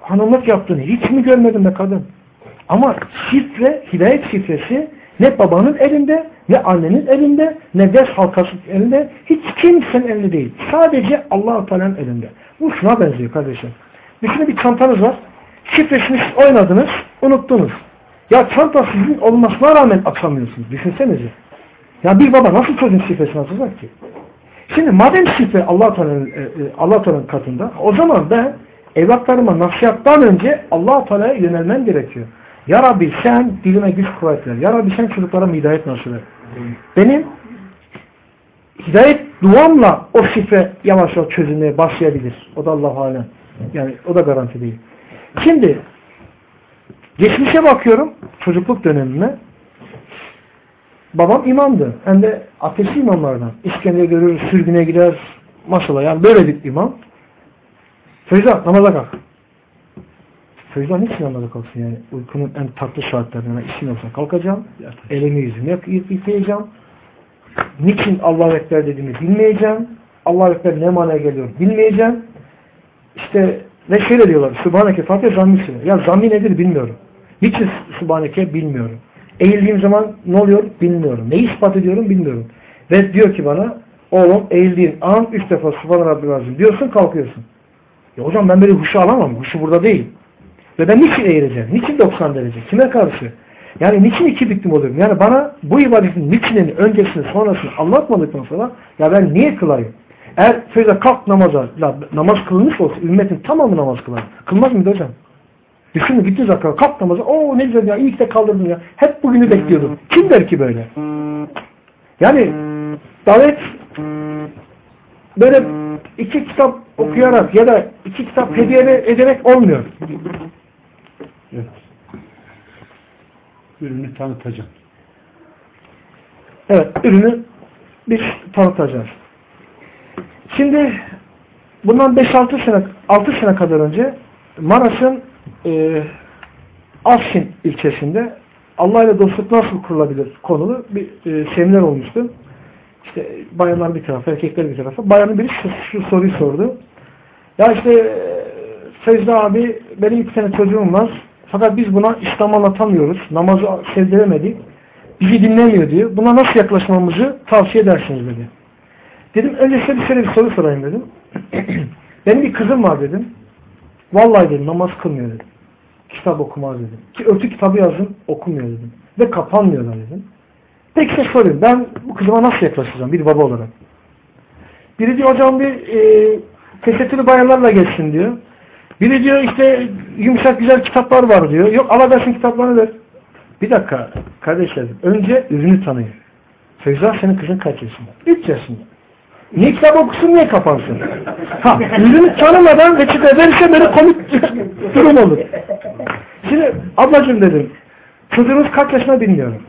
hanımlık yaptın hiç mi görmedin be kadın? Ama şifre, hidayet şifresi ne babanın elinde, ne annenin elinde, ne ders halkasının elinde, hiç kimsenin elinde değil. Sadece Allah-u Teala'nın elinde. Bu şuna benziyor kardeşim. Düşünün bir çantanız var. Şifresini oynadınız, unuttunuz. Ya çanta sizin olmasına rağmen açamıyorsunuz. Düşünsenize. Ya bir baba nasıl çocuğun şifresini açacak ki? Şimdi madem şifre Allah Teala'nın e, e, Allah Teala'nın katında, o zaman ben evlatlarıma nasihattan önce Allah Teala'ya yönelmem gerekiyor. Ya Rabbi sen dilime güç kuvvet ver. Ya Rabbi sen çocuklara hidayet nasip et. Benim hidayet duamla o şifre yavaş yavaş çözülmeye başlayabilir. O da Allah alem. Yani o da garanti değil. Şimdi geçmişe bakıyorum çocukluk dönemime. Babam imamdı. Hem de ateşli imamlardan. İskender görür, sürgüne gider. Maşallah yani böyle bir imam. Feyza namaza kalk. Feyza niçin namaza kalksın yani? Uykunun en tatlı saatlerine işin olsa kalkacağım. Elimi yüzümü yıkayacağım. Niçin Allah Ekber dediğimi bilmeyeceğim. Allah Ekber ne manaya geliyor bilmeyeceğim. İşte ve şöyle diyorlar. Subhaneke Fatiha zammi Ya zammi nedir bilmiyorum. Niçin Subhaneke bilmiyorum. Eğildiğim zaman ne oluyor bilmiyorum. Neyi ispat ediyorum bilmiyorum. Ve diyor ki bana oğlum eğildiğin an üç defa Subhan Rabbil Azim diyorsun kalkıyorsun. Ya hocam ben böyle huşu alamam. Huşu burada değil. Ve ben niçin eğileceğim? Niçin 90 derece? Kime karşı? Yani niçin iki biktim oluyorum? Yani bana bu ibadetin niçinini, öncesini, sonrasını anlatmadıktan sonra ya ben niye kılayım? Eğer sözde kalk namaza, ya, namaz kılınmış olsa ümmetin tamamı namaz kılar. Kılmaz mıydı hocam? Düşünün gittiniz hakikaten kalk namaza. Oo ne güzel ya iyi ki de kaldırdım ya. Hep bugünü bekliyordum. Kim der ki böyle? Yani davet böyle iki kitap okuyarak ya da iki kitap hediye ederek olmuyor. Evet. Ürünü tanıtacağım. Evet, ürünü biz tanıtacağız. Şimdi bundan 5-6 sene 6 sene kadar önce Maraş'ın e, Afşin ilçesinde Allah ile dostluk nasıl kurulabilir konulu bir e, seminer olmuştu. İşte bayanlar bir tarafa, erkekler bir tarafa. Bayanın biri şu, şu soruyu sordu. Ya işte e, Feyza abi benim iki tane çocuğum var. Fakat biz buna İslam anlatamıyoruz. Namazı sevdiremedik. Bizi dinlemiyor diyor. Buna nasıl yaklaşmamızı tavsiye edersiniz dedi. Dedim önce size bir şöyle bir soru sorayım dedim. *clears throat* Benim bir kızım var dedim. Vallahi dedim namaz kılmıyor dedim. Kitap okumaz dedim. Ki örtü kitabı yazdım okumuyor dedim. Ve kapanmıyorlar dedim. Peki size sorayım. Ben bu kızıma nasıl yaklaşacağım bir baba olarak? Biri diyor hocam bir e, tesettürlü bayanlarla geçsin diyor. Biri diyor işte yumuşak güzel kitaplar var diyor. Yok alabilsin kitaplarını ver. Bir dakika kardeşlerim. Önce ürünü tanıyın. Feyza senin kızın kaç yaşında? 3 yaşında. Niye kitap okusun niye kapansın? Ha, ürünü tanımadan reçete verirse böyle komik *laughs* durum olur. Şimdi ablacığım dedim. Çocuğunuz kaç yaşında bilmiyorum.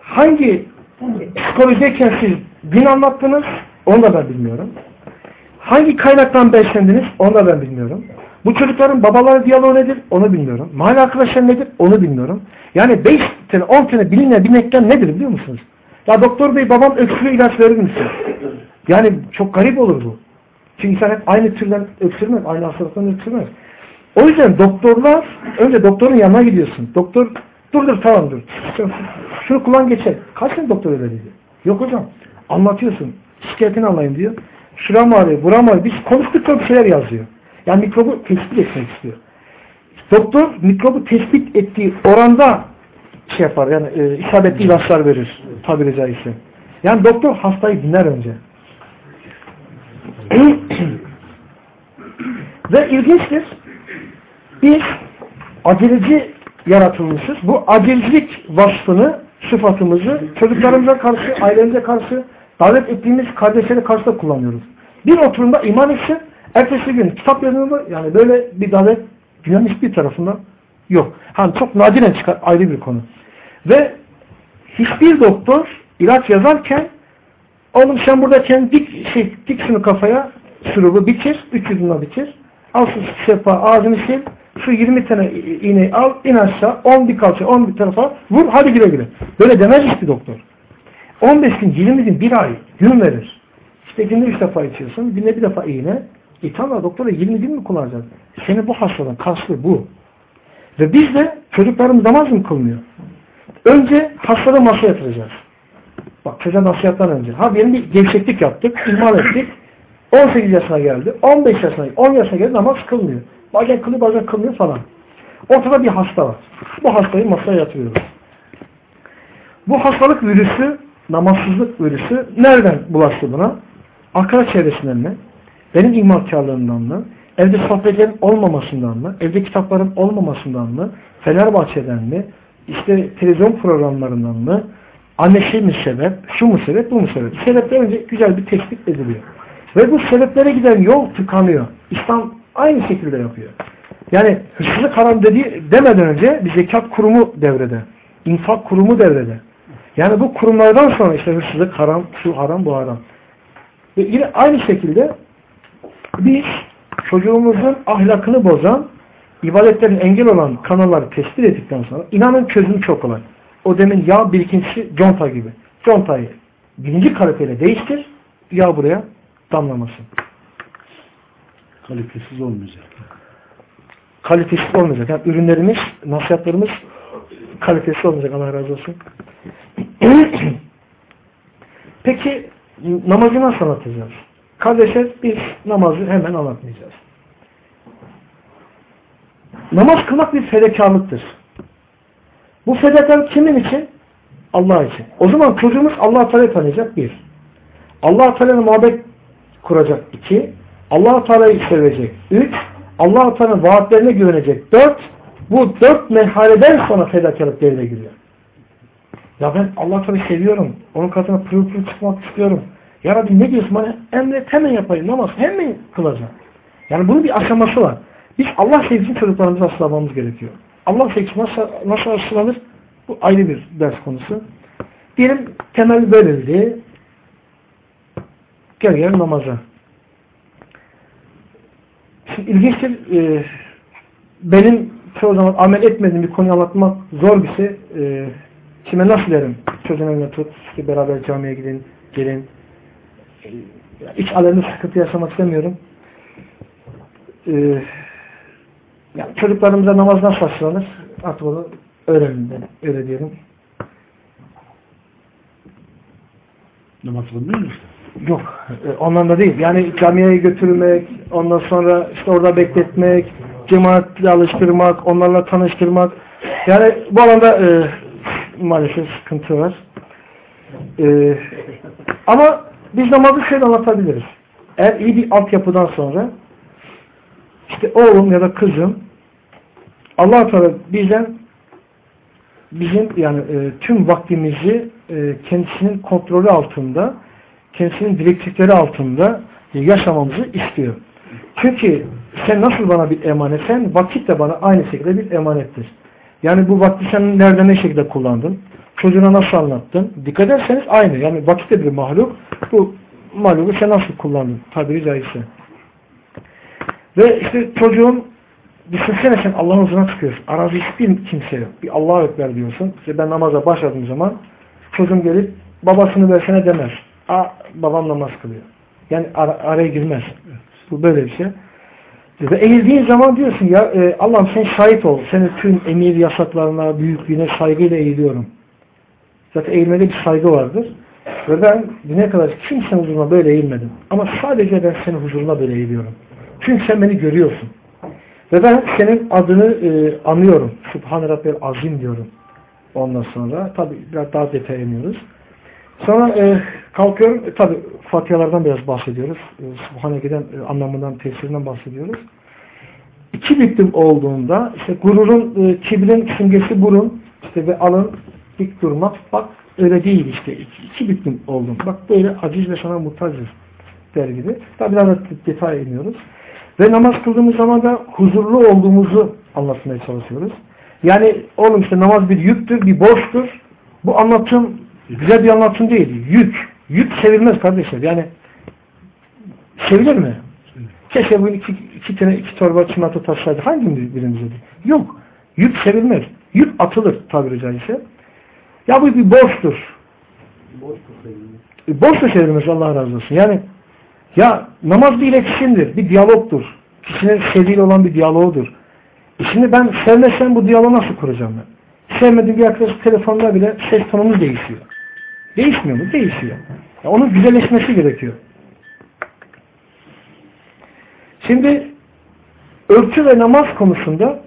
Hangi psikolojideyken siz din anlattınız? Onu da ben bilmiyorum. Hangi kaynaktan beslendiniz? Onu da ben bilmiyorum. Bu çocukların babaları diyaloğu nedir? Onu bilmiyorum. Mahalle arkadaşları nedir? Onu bilmiyorum. Yani 5 tane 10 tane bilinmeyen bilmekten nedir biliyor musunuz? Ya doktor bey babam öksürüğü ilaç verir misin? Yani çok garip olur bu. Çünkü insan hep aynı türden öksürmez, aynı hastalıktan öksürmez. O yüzden doktorlar, önce doktorun yanına gidiyorsun. Doktor, dur dur tamam dur. Şunu kullan geçer. Kaç tane doktor öyle dedi? Yok hocam. Anlatıyorsun. Şikayetini alayım diyor. Şuram ağrıyor, buram ağrıyor. Biz konuştukça bir şeyler yazıyor. Yani mikrobu tespit etmek istiyor. Doktor mikrobu tespit ettiği oranda şey yapar yani e, isabetli ilaçlar verir tabiri caizse. Yani doktor hastayı dinler önce. *clears throat* Ve ilginçtir. Biz aceleci yaratılmışız. Bu acelecilik vasfını, sıfatımızı çocuklarımıza karşı, ailemize karşı, davet ettiğimiz kardeşlere karşı da kullanıyoruz. Bir oturumda iman etsin, ertesi gün kitap yazımında yani böyle bir davet dünyanın hiçbir tarafında yok. Hani çok nadiren çıkar ayrı bir konu. Ve hiçbir doktor ilaç yazarken oğlum sen buradayken dik, şey, dik şunu kafaya şurubu bitir, 300 lira bitir. Al şu sefa ağzını sil. Şu 20 tane iğneyi al, in aşağı, 10 bir kalça, 10 bir tarafa vur, hadi güle güle. Böyle demez hiçbir doktor. 15 gün, 20 gün, bir ay gün verir. İşte günde 3 defa içiyorsun, günde bir defa iğne. E tamam doktora 20 gün mü kullanacağız? Senin bu hastalığın kaslı bu. Ve biz de çocuklarımız namaz mı kılmıyor? Önce hastada masaya yatıracağız. Bak çocuğa nasihattan önce. Ha benim bir gevşeklik yaptık, ihmal ettik. *laughs* 18 yaşına geldi, 15 yaşına, 10 yaşına geldi namaz kılmıyor. Bazen kılıyor, bazen kılmıyor falan. Ortada bir hasta var. Bu hastayı masaya yatırıyoruz. Bu hastalık virüsü, namazsızlık virüsü nereden bulaştı buna? Arkadaş çevresinden mi? Benim imankarlığımdan mı? Evde sohbetlerin olmamasından mı? Evde kitapların olmamasından mı? Fenerbahçe'den mi? İşte televizyon programlarından mı? Annesi mi sebep? Şu mu sebep? Bu mu sebep? Sebepler önce güzel bir tespit ediliyor. Ve bu sebeplere giden yol tıkanıyor. İslam aynı şekilde yapıyor. Yani hırsızlık haram dedi, demeden önce bir zekat kurumu devrede. infak kurumu devrede. Yani bu kurumlardan sonra işte hırsızlık haram, şu haram, bu haram. Ve yine aynı şekilde biz çocuğumuzun ahlakını bozan, ibadetlerin engel olan kanalları tespit ettikten sonra inanın çözümü çok kolay. O demin yağ birikintisi conta gibi. Contayı birinci kaliteyle değiştir, yağ buraya damlamasın. Kalitesiz olmayacak. Kalitesiz olmayacak. Yani ürünlerimiz, nasihatlarımız kalitesiz olmayacak. Allah razı olsun. *clears throat* Peki namazı nasıl anlatacağız? Kardeşler biz namazı hemen anlatmayacağız. Namaz kılmak bir fedakarlıktır. Bu fedakarlık kimin için? Allah için. O zaman çocuğumuz Allah Teala'yı tanıyacak bir. Allah Teala'nın muhabbet kuracak iki. allah Teala'yı sevecek üç. allah Teala'nın vaatlerine güvenecek dört. Bu dört merhaleden sonra fedakarlık devreye giriyor. Ya ben allah Teala'yı seviyorum. Onun katına pırıl pırıl çıkmak istiyorum. Ya Rabbi ne diyorsun bana? Emret hemen yapayım. Namaz hemen kılacağım. Yani bunun bir aşaması var. Biz Allah sevgisini çocuklarımıza aşılamamız gerekiyor. Allah sevgisi nasıl, nasıl aşılanır? Bu ayrı bir ders konusu. Diyelim temel verildi. Gel gel namaza. Şimdi ilginçtir. E, benim çoğu zaman amel etmediğim bir konuyu anlatmak zor bir şey. E, kime nasıl derim? Çocuğun önüne tut, işte beraber camiye gidin, gelin. İç alemde sıkıntı yaşamak istemiyorum. E, yani çocuklarımıza namaz nasıl başlanır? Artık onu öğrenin ben. Öyle diyelim. Namaz kılmıyor musun? Yok. E, ondan da değil. Yani camiye götürmek, ondan sonra işte orada bekletmek, cemaatle alıştırmak, onlarla tanıştırmak. Yani bu alanda e, maalesef sıkıntı var. E, ama biz namazı şöyle anlatabiliriz. Eğer iyi bir altyapıdan sonra işte oğlum ya da kızım allah Teala bizden bizim yani e, tüm vaktimizi e, kendisinin kontrolü altında kendisinin direktifleri altında yaşamamızı istiyor. Çünkü sen nasıl bana bir emanetsen vakit de bana aynı şekilde bir emanettir. Yani bu vakti sen nerede ne şekilde kullandın? Çocuğuna nasıl anlattın? Dikkat ederseniz aynı. Yani vakit de bir mahluk. Bu mahluku sen nasıl kullandın? Tabiri caizse. Ve işte çocuğun düşünsene sen Allah'ın huzuruna çıkıyorsun. Arazı hiçbir kimse yok. Bir Allah'a Ekber diyorsun. İşte ben namaza başladığım zaman çocuğum gelip babasını versene demez. Aa babam namaz kılıyor. Yani ara, araya girmez. Bu böyle bir şey. Ve eğildiğin zaman diyorsun ya e, Allah'ım sen şahit ol. Senin tüm emir yasaklarına, büyüklüğüne saygıyla eğiliyorum. Zaten eğilmede bir saygı vardır. Ve ben düne kadar kimsenin huzuruna böyle eğilmedim. Ama sadece ben senin huzuruna böyle eğiliyorum. Çünkü sen beni görüyorsun. Ve ben senin adını e, anıyorum. Subhan Rabbel Azim diyorum. Ondan sonra tabi biraz daha detaya iniyoruz. Sonra e, kalkıyorum. E, tabi Fatihalardan biraz bahsediyoruz. E, Subhaneke'den e, anlamından, tesirinden bahsediyoruz. İki bittim olduğunda işte gururun, e, kibrin simgesi burun işte ve alın dik durmak. Bak öyle değil işte. İki, iki bittim oldum. Bak böyle aciz ve sana muhtacız der gibi. Tabi biraz da detaya iniyoruz. Ve namaz kıldığımız zaman da huzurlu olduğumuzu anlatmaya çalışıyoruz. Yani oğlum işte namaz bir yüktür, bir borçtur. Bu anlatım güzel bir anlatım değil. Yük. Yük sevilmez kardeşler. Yani sevilir mi? Keşke bugün iki, iki tane iki torba çimento taşsaydı. Hangi birimize? Yok. Yük sevilmez. Yük atılır tabiri caizse. Ya bu bir borçtur. Borç da sevilmez Allah razı olsun. Yani ya namaz bir iletişimdir, bir diyalogtur. Kişinin sevdiğiyle olan bir diyaloğudur. E şimdi ben sevmezsem bu diyaloğu nasıl kuracağım ben? Sevmediğim bir arkadaş telefonda bile ses tonumuz değişiyor. Değişmiyor mu? Değişiyor. Ya onun güzelleşmesi gerekiyor. Şimdi örtü ve namaz konusunda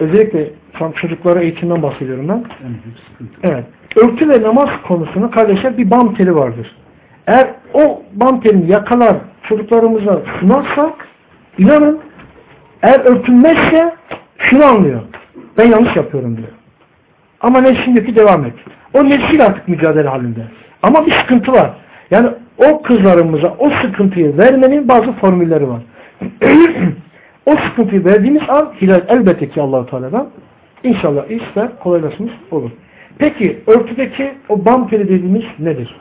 özellikle şu an çocuklara eğitimden bahsediyorum ben. Evet. Örtü ve namaz konusunda kardeşler bir bam teli vardır. Eğer o bam telini yakalar çocuklarımıza sunarsak inanın eğer örtünmezse şunu anlıyor. Ben yanlış yapıyorum diyor. Ama nefsindeki devam et. O nefsiyle artık mücadele halinde. Ama bir sıkıntı var. Yani o kızlarımıza o sıkıntıyı vermenin bazı formülleri var. *clears throat* o sıkıntıyı verdiğimiz an hilal elbette ki allah Teala'dan inşallah işler kolaylaşmış olur. Peki örtüdeki o bam teli dediğimiz nedir?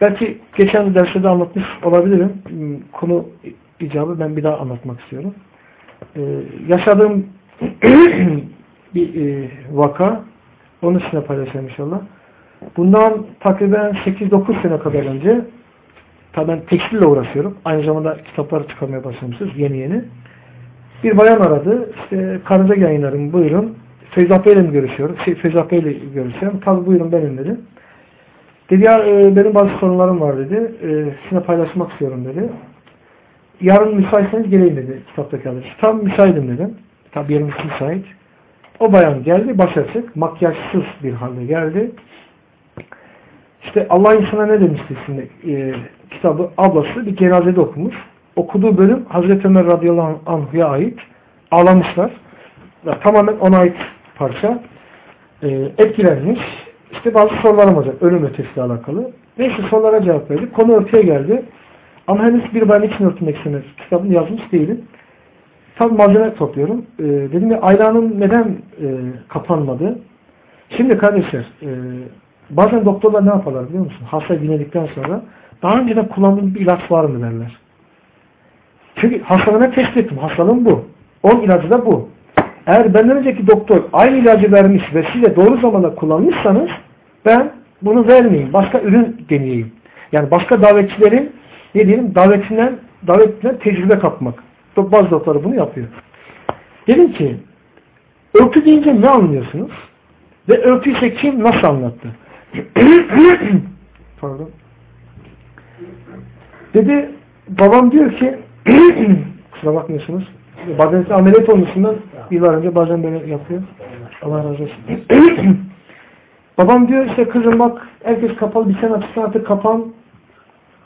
Belki geçen derste de anlatmış olabilirim. Hmm, konu icabı ben bir daha anlatmak istiyorum. Ee, yaşadığım *clears throat* bir e, vaka onu sizinle paylaşacağım inşallah. Bundan takriben 8-9 sene kadar önce tabi ben tekstille uğraşıyorum. Aynı zamanda kitapları çıkarmaya başlamışız yeni yeni. Bir bayan aradı. İşte karınca yayınlarım buyurun. Feyzah Bey'le mi görüşüyorum? Şey, Feyzah Bey'le görüşüyorum. Tabi buyurun benim dedi. Dedi ya e, benim bazı sorunlarım var dedi. E, sizinle paylaşmak istiyorum dedi. Yarın müsaitseniz geleyim dedi kitaptaki adresi. Tam müsaitim dedim. Tabi yerimiz müsait. O bayan geldi baş açık. Makyajsız bir halde geldi. İşte Allah insana ne demişti şimdi e, kitabı ablası bir cenazede okumuş. Okuduğu bölüm Hazreti Ömer radıyallahu anh'a ait. Ağlamışlar. Ve tamamen ona ait parça. E, etkilenmiş. İşte bazı sorularım olacak. Ölüm ötesiyle alakalı. Neyse sorulara cevap verdik. Konu örtüye geldi. Ama henüz bir bayan için örtmek istemez. Kitabını yazmış değilim. Tabi malzeme topluyorum. E, dedim ya ayranım neden e, kapanmadı? Şimdi kardeşler e, bazen doktorlar ne yaparlar biliyor musun? Hasta dinledikten sonra daha önceden kullandığım bir ilaç var mı derler. Çünkü hastalığına test ettim. Hastalığım bu. 10 ilacı da bu. Eğer benden önceki doktor aynı ilacı vermiş ve size doğru zamanda kullanmışsanız ben bunu vermeyeyim. Başka ürün deneyeyim. Yani başka davetçilerin ne diyelim davetinden davetinden tecrübe kapmak. Bazı doktorlar bunu yapıyor. Dedim ki örtü deyince ne anlıyorsunuz? Ve örtü ise kim nasıl anlattı? *coughs* Pardon. Dedi babam diyor ki *coughs* kusura bakmıyorsunuz. Bazen ameliyat olmuşsundan yıllar önce bazen böyle yapıyor. Allah razı olsun. *coughs* babam diyor işte kızım bak herkes kapalı bir sen açıktan artık kapan.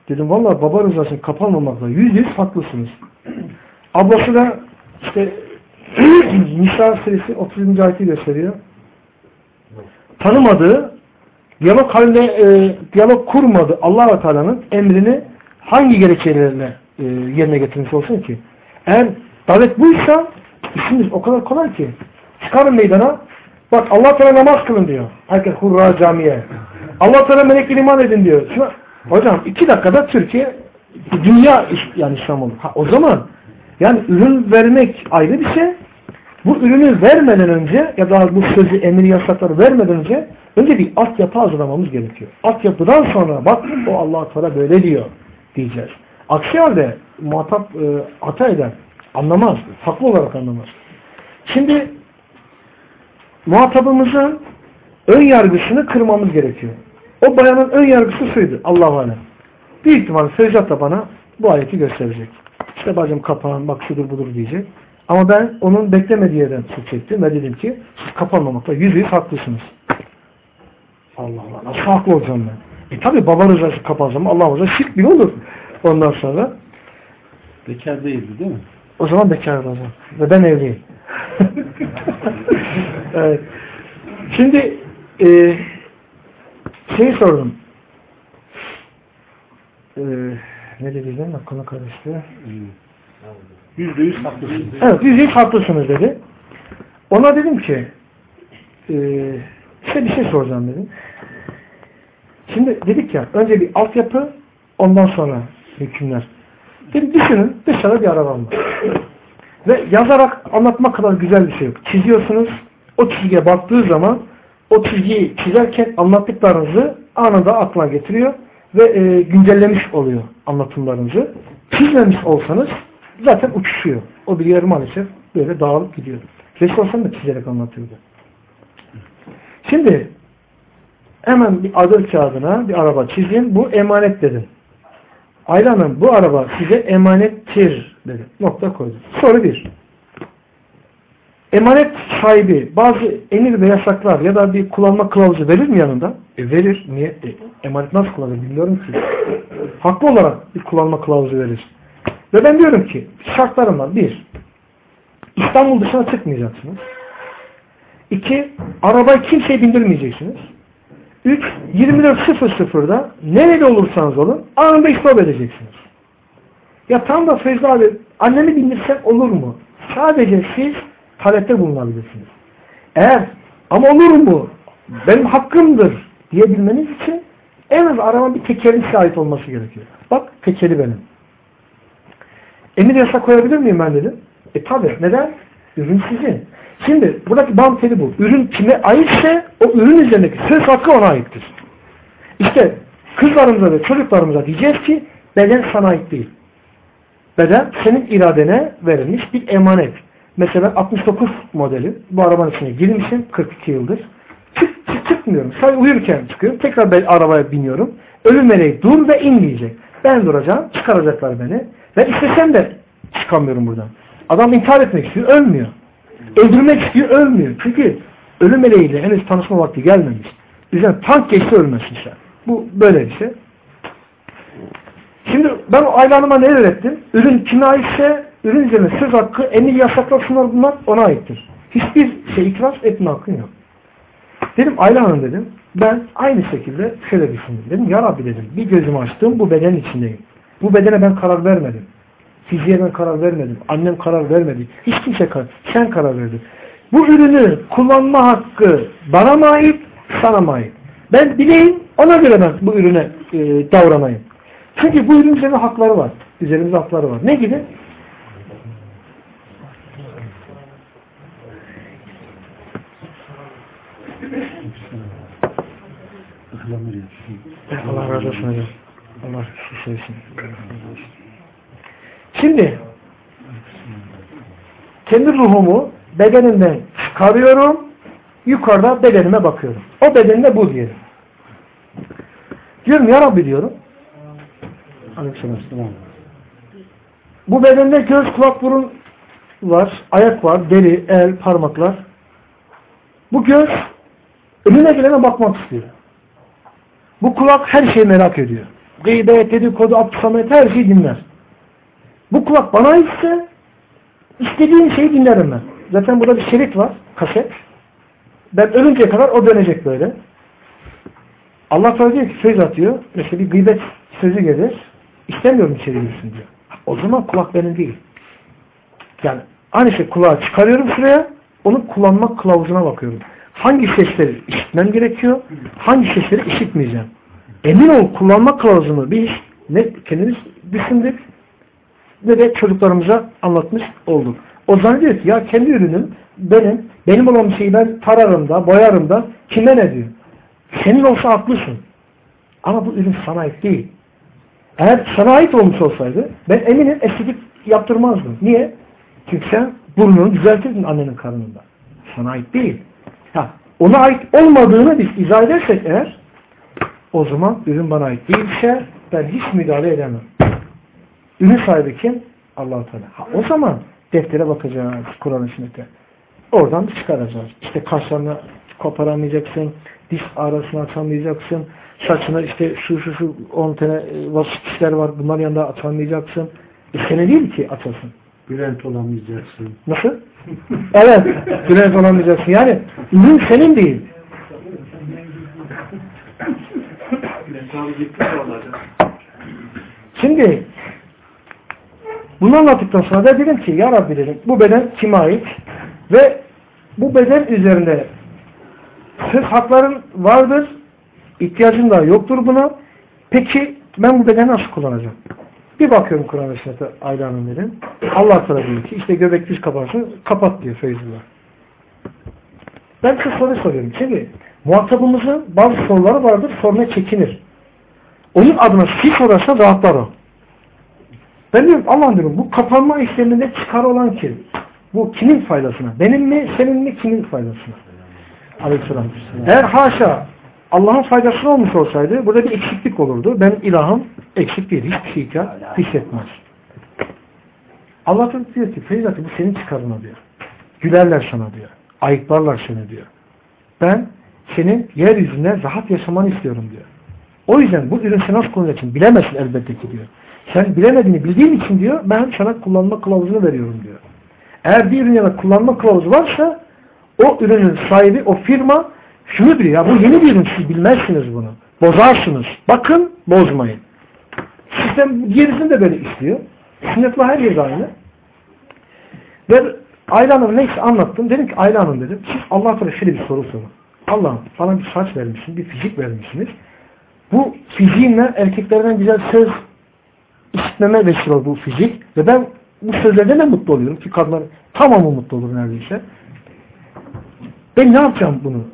Dedim valla baba rızası kapanmamakla yüz yüz haklısınız. Ablası da işte *clears throat* Nisa serisi 30. ayeti gösteriyor. Tanımadığı, diyalog halinde e, diyalog kurmadı allah Teala'nın emrini hangi gerekçelerle e, yerine getirmiş olsun ki? Eğer davet buysa işimiz o kadar kolay ki. Çıkarın meydana bak Allah Teala namaz kılın diyor. Herkes hurra camiye. Allah Teala melekle iman edin diyor. Şuna, hocam iki dakikada Türkiye dünya yani İslam olur. Ha, o zaman yani ürün vermek ayrı bir şey. Bu ürünü vermeden önce ya da bu sözü emir yasakları vermeden önce önce bir altyapı hazırlamamız gerekiyor. Altyapıdan sonra bak o Allah Teala böyle diyor. diyeceğiz. Aksi halde muhatap e, hata eder. Anlamaz. Haklı olarak anlamaz. Şimdi muhatabımızın ön yargısını kırmamız gerekiyor. O bayanın ön yargısı şuydu. Allah'u alem. Büyük ihtimal Fevzat da bana bu ayeti gösterecek. İşte bacım kapağın bak şudur budur diyecek. Ama ben onun beklemediği yerden suç çektim ve dedim ki siz kapanmamakla yüzde yüz haklısınız. Allah Allah nasıl haklı olacağım ben? E tabi baba rızası kapansam Allah rızası şirk bile olur. Ondan sonra Bekar değildi değil mi? o zaman bekar olacağım. Ve ben evliyim. *laughs* evet. Şimdi e, şeyi sordum. E, ne dediğim aklıma karıştı. Yüzde yüz haklısınız. Evet yüz yüz haklısınız dedi. Ona dedim ki e, size bir şey soracağım dedim. Şimdi dedik ya önce bir altyapı ondan sonra hükümler. Şimdi düşünün dışarıda bir arabam var. Ve yazarak anlatmak kadar güzel bir şey yok. Çiziyorsunuz. O çizgiye baktığı zaman o çizgiyi çizerken anlattıklarınızı anında aklına getiriyor ve e, güncellemiş oluyor anlatımlarınızı. Çizmemiş olsanız zaten uçuşuyor. O bilgiler maalesef böyle dağılıp gidiyor. Resul Hasan da çizerek anlatıyordu. Şimdi hemen bir adır kağıdına bir araba çizin. Bu emanet dedim. Ayla bu araba size emanettir dedi. Nokta koydu. Soru bir. Emanet sahibi bazı emir ve yasaklar ya da bir kullanma kılavuzu verir mi yanında? E verir. Niye? E, emanet nasıl kullanır bilmiyorum ki. Haklı olarak bir kullanma kılavuzu verir. Ve ben diyorum ki şartlarım var. Bir, İstanbul dışına çıkmayacaksınız. İki, arabayı kimseye bindirmeyeceksiniz. Üç, 24.00'da nerede olursanız olun anında istop edeceksiniz. Ya tam da Feyzi abi annemi bindirsek olur mu? Sadece siz talepte bulunabilirsiniz. Eğer ama olur mu? Benim hakkımdır diyebilmeniz için en az araba bir tekerin size ait olması gerekiyor. Bak tekeri benim. Emir yasa koyabilir miyim ben dedim. E tabi. Neden? Ürün sizin. Şimdi buradaki bam teli bu. Ürün kime aitse o ürün üzerindeki söz hakkı ona aittir. İşte kızlarımıza ve çocuklarımıza diyeceğiz ki beden sana ait değil. Beden senin iradene verilmiş bir emanet. Mesela 69 modeli bu arabanın içine girmişim 42 yıldır. Çık, çık, çıkmıyorum. Sadece uyurken çıkıyorum. Tekrar ben arabaya biniyorum. Ölüm meleği dur ve in diyecek. Ben duracağım. Çıkaracaklar beni. Ben istesem de çıkamıyorum buradan. Adam intihar etmek istiyor. Ölmüyor. Öldürmek istiyor. Ölmüyor. Çünkü ölüm meleğiyle henüz tanışma vakti gelmemiş. Bizden tank geçti ölmesin sen. Bu böyle bir şey. Şimdi ben o Ayla Hanım'a ne öğrettim? Ürün kime aitse ürün üzerine söz hakkı, emir yasaklar şunlar bunlar ona aittir. Hiçbir şey itiraz etme hakkın yok. Dedim Ayla Hanım dedim. Ben aynı şekilde şöyle düşündüm. Dedim ya Rabbi dedim. Bir gözümü açtım bu bedenin içindeyim. Bu bedene ben karar vermedim. Fiziğe ben karar vermedim. Annem karar vermedi. Hiç kimse karar. Sen karar verdin. Bu ürünü kullanma hakkı bana mı ait, sana mı ait? Ben bileyim, ona göre ben bu ürüne e, davranayım. Çünkü bu ürün üzerinde hakları var. Üzerimizde hakları var. Ne gibi? Ihlamur yapsın. Allah razı olsun hocam. Allah sizi sevsin. Şimdi kendi ruhumu bedenimden çıkarıyorum. Yukarıda bedenime bakıyorum. O bedenine bu diyelim. Diyorum ya Rabbi diyorum. Aleykümselam. Bu bedende göz, kulak, burun var, ayak var, deri, el, parmaklar. Bu göz önüne gelene bakmak istiyor. Bu kulak her şeyi merak ediyor. Gıybet, dedikodu, apsamet her şeyi dinler. Bu kulak bana ise istediğim şeyi dinlerim ben. Zaten burada bir şerit var, kaset. Ben ölünceye kadar o dönecek böyle. Allah Teala diyor ki söz atıyor. Mesela bir gıybet sözü gelir. İstemiyorum içeri girsin diyor. O zaman kulak benim değil. Yani aynı şey kulağı çıkarıyorum şuraya. Onu kullanmak kılavuzuna bakıyorum. Hangi sesleri işitmem gerekiyor? Hangi sesleri işitmeyeceğim? Emin ol kullanma kılavuzunu biz ne kendimiz düşündük ne de çocuklarımıza anlatmış olduk. O zannediyor ki ya kendi ürünüm benim, benim olan bir şeyi ben tararım da, boyarım da kime ne diyor? Senin olsa haklısın. Ama bu ürün sana ait değil. Eğer sana ait olmuş olsaydı ben eminim estetik yaptırmazdım. Niye? Çünkü sen burnunu düzeltirdin annenin karnında. Sana ait değil. Ona ait olmadığını biz izah edersek eğer o zaman ürün bana ait değilse ben hiç müdahale edemem. Ürün sahibi kim? allah Teala. Ha, o zaman deftere bakacağız Kur'an-ı Sünnet'e. Oradan çıkaracağız. İşte kaşlarını koparamayacaksın, diş arasını açamayacaksın, saçına işte şu şu şu 10 tane e, vasıf var, bunlar yanında açamayacaksın. E sene değil ki açasın. Bülent olamayacaksın. Nasıl? evet. Bülent olamayacaksın. Yani ürün senin değil. Şimdi bunu anlattıktan sonra da dedim ki ya Rabbi dedim bu beden kime ait ve bu beden üzerinde söz hakların vardır ihtiyacın da yoktur buna peki ben bu bedeni nasıl kullanacağım? Bir bakıyorum Kur'an-ı Sünnet'e Ayla Hanım dedim. Allah Teala diyor ki işte göbek düz kaparsın kapat diyor Feyzullah. Ben size soru soruyorum. Şimdi muhatabımızın bazı soruları vardır sormaya çekinir. Onun adına siz sorarsa rahatlar o. Ben diyorum Allah'ım diyorum bu kapanma işleminde çıkar olan kim? Bu kimin faydasına? Benim mi, senin mi, kimin faydasına? Aleyhisselam. Eğer haşa Allah'ın faydasına olmuş olsaydı burada bir eksiklik olurdu. Ben ilahım eksik değil. Hiçbir şey hissetmez. Allah diyor ki Feyzat'ı bu senin çıkarına diyor. Gülerler sana diyor. Ayıklarlar seni diyor. Ben senin yeryüzünde rahat yaşamanı istiyorum diyor. O yüzden bu ürün nasıl kullanacaksın bilemezsin elbette ki diyor. Sen bilemediğini bildiğin için diyor ben sana kullanma kılavuzunu veriyorum diyor. Eğer bir ürün ya da kullanma kılavuzu varsa o ürünün sahibi, o firma şunu biliyor. Ya bu yeni bir siz bilmezsiniz bunu. Bozarsınız. Bakın bozmayın. Sistem gerisini de böyle istiyor. Sünnetle her yerde aynı. Ve Ayla Hanım neyse anlattım. Dedim ki Ayla Hanım dedim. Siz Allah Teala şöyle bir soru sorun. Allah'ım bana bir saç vermişsin, bir fizik vermişsiniz. Bu fiziğimle erkeklerden güzel söz işitmeme vesile oldu bu fizik. Ve ben bu sözlerden de mutlu oluyorum ki kadınlar tamamı mutlu olur neredeyse. Ben ne yapacağım bunu?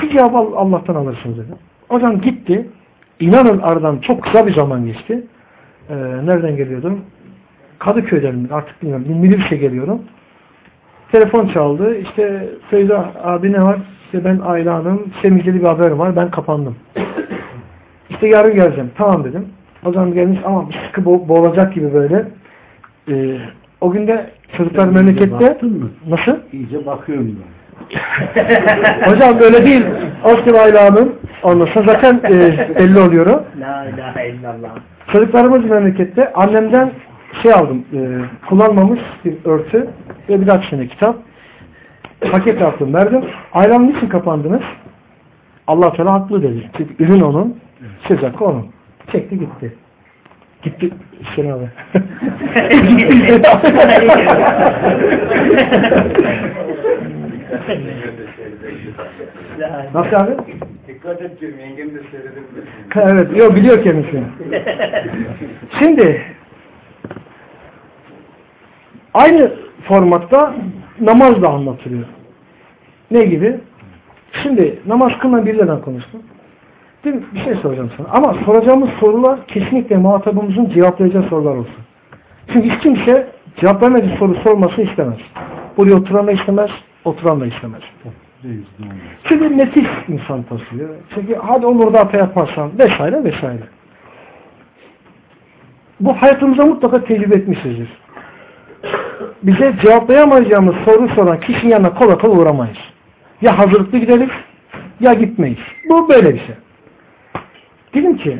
Siz cevabı Allah'tan alırsınız dedi. O zaman gitti. İnanın aradan çok kısa bir zaman geçti. Ee, nereden geliyordum? Kadıköy'den? Artık bilmiyorum. Bir minibüse geliyorum. Telefon çaldı. İşte Feyza abi ne var? İşte ben Ayla Hanım. Müjdeli bir haberim var. Ben kapandım. İşte yarın geleceğim. Tamam dedim. O zaman gelmiş ama sıkı bo boğulacak gibi böyle. Ee, o günde çocuklar Sen memlekette nasıl? İyice bakıyorum ben. *laughs* Hocam öyle değil. Hanım. Ondan sonra zaten e, belli oluyor o. La ilahe illallah. Çocuklarımız memlekette annemden şey aldım. E, kullanmamış bir örtü ve birkaç tane kitap. Paket yaptım verdim. Aylanın için kapandınız? Allah Teala haklı dedi. Çünkü ürün onun, söz hakkı onun. Çekti gitti. Gitti Hüseyin abi. *laughs* *laughs* Nasıl abi? Dikkat et diyorum yengem de seyredebilir. Evet, yok biliyor kendisi. Şimdi aynı formatta namaz da anlatılıyor. Ne gibi? Şimdi namaz kılınan birilerden konuştum. Değil mi? Bir şey soracağım sana. Ama soracağımız sorular kesinlikle muhatabımızın cevaplayacağı sorular olsun. Çünkü hiç kimse cevap vermediği soru sormasını istemez. Buraya oturan da istemez, oturan da istemez. Çünkü nefis insan taşıyor. Çünkü hadi olur da hata yaparsan vesaire vesaire. Bu hayatımızda mutlaka tecrübe etmişizdir. Bize cevaplayamayacağımız soru soran kişinin yanına kolay kolay uğramayız. Ya hazırlıklı gideriz ya gitmeyiz. Bu böyle bir şey. Dedim ki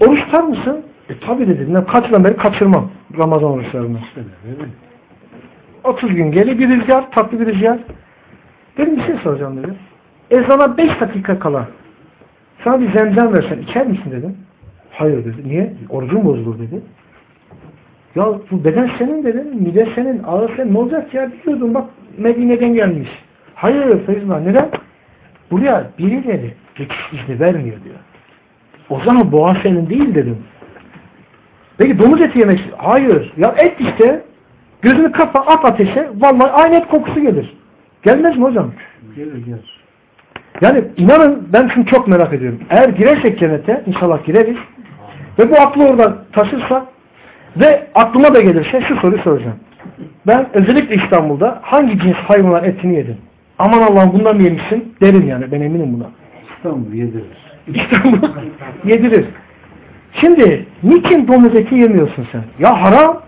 oruç tutar mısın? E tabi dedim. Ne, kaç yıldan beri kaçırmam Ramazan oruçlarını. Evet. 30 gün geli bir rüzgar, tatlı bir rüzgar. Dedim bir şey soracağım dedim. Ezana 5 dakika kala sana bir zemzem versen içer misin dedim. Hayır dedi. Niye? Orucun bozulur dedi. Ya bu beden senin dedim. Mide senin, ağır senin. Ne olacak ya? Biliyordum bak Medine'den gelmiş. Hayır Feyzullah neden? Buraya birileri geçiş izni vermiyor diyor. O zaman boğa senin değil dedim. Peki domuz eti yemek Hayır. Ya et işte. Gözünü kapa at ateşe. Vallahi aynı et kokusu gelir. Gelmez mi hocam? Gelir gelir. Yani inanın ben şunu çok merak ediyorum. Eğer girersek cennete inşallah gireriz. Ve bu aklı oradan taşırsa ve aklıma da gelirse şu soruyu soracağım. Ben özellikle İstanbul'da hangi cins hayvanlar etini yedim? Aman Allah'ım bundan mı yemişsin? Derim yani ben eminim buna. İstanbul yedirir. İstanbul *laughs* yedirir. Şimdi niçin domuz eti yemiyorsun sen? Ya haram.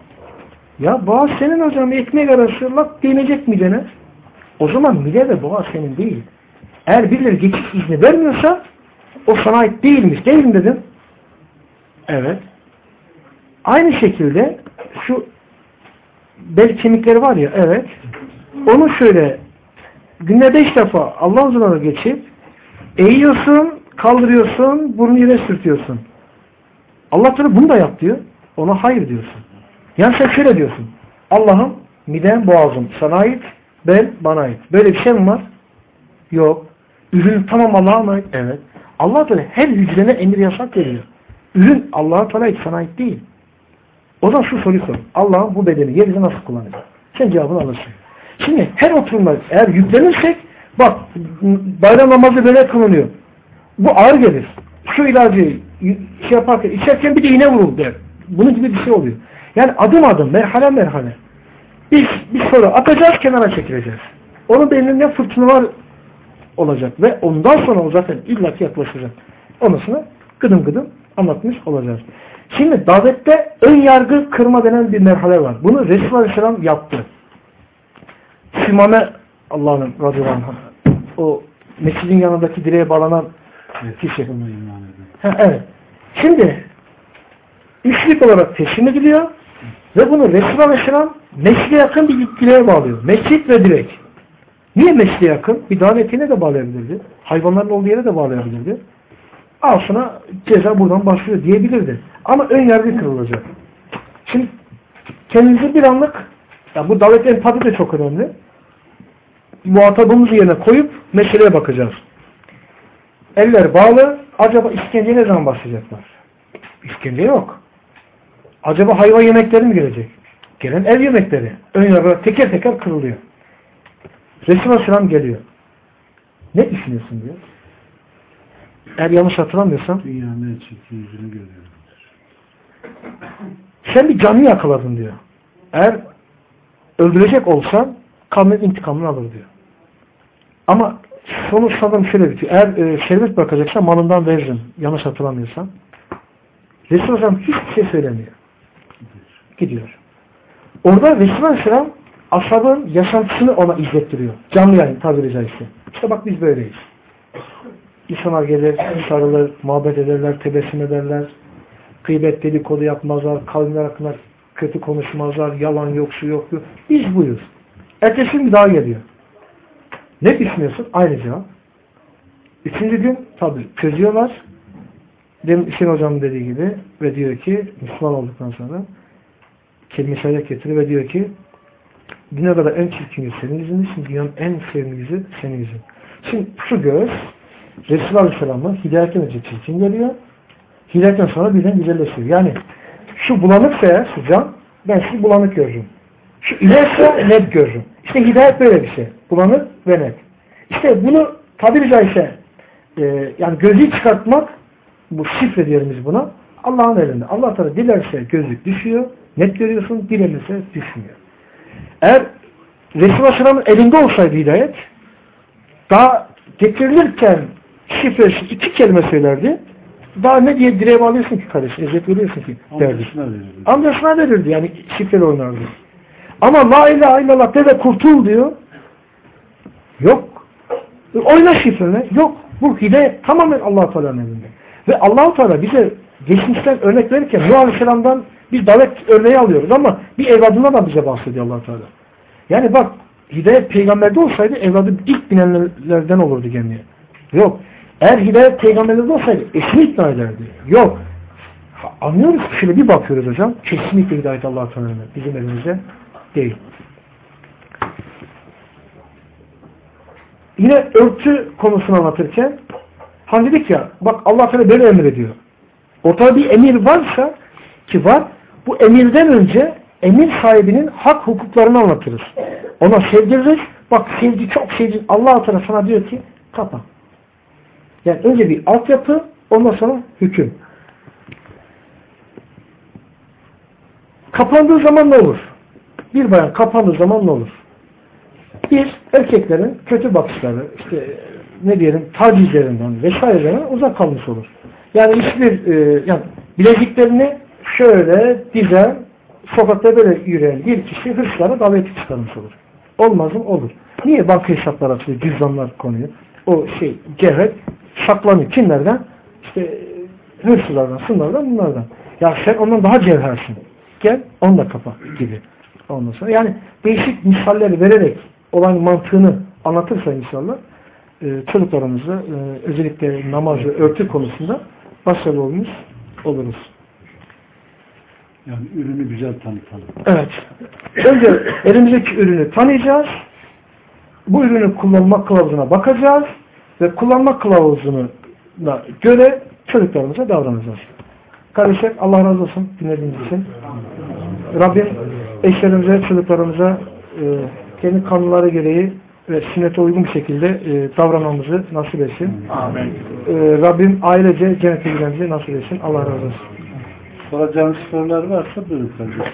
Ya boğaz senin hocam ekmek arası lak değmeyecek midene. O zaman mide ve boğaz senin değil. Eğer birileri geçiş izni vermiyorsa o sana ait değilmiş. Değil mi dedim? Evet. Aynı şekilde şu bel kemikleri var ya evet. Onu şöyle günde beş defa Allah'ın huzuruna geçip eğiyorsun, kaldırıyorsun, burnu yere sürtüyorsun. Allah Teala bunu da yap diyor. Ona hayır diyorsun. Yani sen şöyle diyorsun. Allah'ım midem boğazım sana ait, bel bana ait. Böyle bir şey mi var? Yok. Ürün tamam Allah'a ait. Evet. Allah Teala her hücrene emir yasak veriyor. Ürün Allah'a Teala ait, sana ait değil. O zaman şu soruyu sor. Allah'ın bu bedeni yerinde nasıl kullanacak? Sen cevabını alırsın. Şimdi her oturumda eğer yüklenirsek bak bayram namazı böyle kılınıyor. Bu ağır gelir. Şu ilacı şey yaparken içerken bir de iğne vurul der. Bunun gibi bir şey oluyor. Yani adım adım, merhale merhale. Biz bir soru atacağız, kenara çekileceğiz. Onun beyninde fırtınalar olacak ve ondan sonra o zaten illaki yaklaşacak. Onusunu gıdım gıdım anlatmış olacağız. Şimdi davette ön yargı kırma denen bir merhale var. Bunu Resulullah Aleyhisselam yaptı. Sümame Allah'ın radıyallahu. O mescidin yanındaki direğe bağlanan kişi. Ha, evet. Şimdi müşrik olarak teslim ediliyor ve bunu Resulullah Aleyhisselam mescide yakın bir direğe bağlıyor. Mescit ve direk. Niye mescide yakın? Bir davetine de bağlayabilirdi. Hayvanların olduğu yere de bağlayabilirdi. Al sana ceza buradan başlıyor diyebilirdi. Ama ön yargı kırılacak. Şimdi kendinizi bir anlık ya bu davet empati de çok önemli. Muhatabımızı yerine koyup meseleye bakacağız. Eller bağlı. Acaba işkence ne zaman başlayacaklar? İşkence yok. Acaba hayvan yemekleri mi gelecek? Gelen ev yemekleri. Ön yargı teker teker kırılıyor. Resulullah Aleyhisselam geliyor. Ne düşünüyorsun diyor. Eğer yanlış hatırlamıyorsam Dünyanın en çirkin yüzünü görüyorum. sen bir canlı yakaladın diyor. Eğer öldürecek olsan kavmin intikamını alır diyor. Ama sonuç sanırım şöyle bitiyor. Eğer e, şerbet bırakacaksan malından veririm. Yanlış hatırlamıyorsam. Resulullah Aleyhisselam hiçbir şey söylemiyor. Gidiyor. Orada Resulullah Aleyhisselam ashabın yaşantısını ona izlettiriyor. Canlı yayın tabiri caizse. İşte bak biz böyleyiz. İnsanlar gelir, sarılır, muhabbet ederler, tebessüm ederler. Gıybet dedikodu yapmazlar, kavimler hakkında kötü konuşmazlar, yalan yok, şu yok, yok. Biz buyuz. Ertesi gün daha geliyor. Ne düşünüyorsun? Aynı cevap. Üçüncü gün tabii çözüyorlar. Demin Hüseyin Hocam dediği gibi ve diyor ki Müslüman olduktan sonra kelime şehadet getiriyor ve diyor ki dünya kadar en çirkin yüz senin yüzün, şimdi dünyanın en sevimli yüzü senin yüzün. Şimdi şu göz Resulullah Aleyhisselam'ın hidayetten önce çirkin geliyor. Hidayetten sonra birden güzelleşiyor. Yani şu bulanıksa eğer şu can ben sizi bulanık görürüm. Şu ilerse net görürüm. İşte hidayet böyle bir şey. Bulanık ve net. İşte bunu tabiri caizse e, yani gözü çıkartmak bu şifre biz buna Allah'ın elinde. Allah Teala dilerse gözlük düşüyor. Net görüyorsun. Dilenirse düşmüyor. Eğer Resulullah Aleyhisselam'ın elinde olsaydı hidayet daha getirilirken şifresi iki kelime söylerdi. Daha ne diye direğe bağlıyorsun ki kardeşim? Eziyet veriyorsun ki derdi. Amcasına verirdi. Yani şifreli oynardı. Ama la ilahe illallah de de kurtul diyor. Yok. Oyna şifreni. Yok. Bu hidayet tamamen allah Teala'nın elinde. Ve allah Teala bize geçmişten örnek verirken Nuh Aleyhisselam'dan biz davet örneği alıyoruz ama bir evladından da bize bahsediyor allah Teala. Yani bak hidayet peygamberde olsaydı evladı ilk binenlerden olurdu gemiye. Yok. Eğer hidayet peygamberde olsaydı eşini ikna ederdi. Yok. Anlıyoruz. Şöyle bir bakıyoruz hocam. Kesinlikle hidayet allah Teala'nın bizim elimizde değil. Yine örtü konusunu anlatırken hani dedik ya bak Allah Teala böyle emrediyor. Ortada bir emir varsa ki var bu emirden önce emir sahibinin hak hukuklarını anlatırız. Ona sevdiririz. Bak sevdi çok sevdi. Allah Teala sana diyor ki kapa. Yani önce bir altyapı ondan sonra hüküm. kapandığı zaman ne olur? Bir bayan kapandığı zaman ne olur? Bir, erkeklerin kötü bakışları, işte ne diyelim tacizlerinden vesairelerinden uzak kalmış olur. Yani hiçbir, e, yani bileziklerini şöyle dizen, sokakta böyle yürüyen bir kişi hırslara daveti çıkarmış olur. Olmaz mı? Olur. Niye banka hesapları açıyor, cüzdanlar konuyor? O şey, cevher saklanıyor. Kimlerden? İşte hırsızlardan, sınırlardan, bunlardan. Ya sen ondan daha cevhersin. Gel, onu da kapa gibi. Ondan sonra yani değişik misalleri vererek olayın mantığını anlatırsa inşallah e, çocuklarımızı e, özellikle namaz ve örtü konusunda başarılı olmuş oluruz. Yani ürünü güzel tanıtalım. Evet. Önce elimizdeki ürünü tanıyacağız. Bu ürünü kullanma kılavuzuna bakacağız ve kullanma kılavuzuna göre çocuklarımıza davranacağız. Kardeşler Allah razı olsun dinlediğiniz için. Rabbim eşlerimize, çocuklarımıza e, kendi kanunları gereği ve sünnete uygun bir şekilde e, davranmamızı nasip etsin. Amin. E, Rabbim ailece cennete girmemizi nasip etsin. Allah razı olsun. Soracağınız sorular varsa buyurun kardeşler.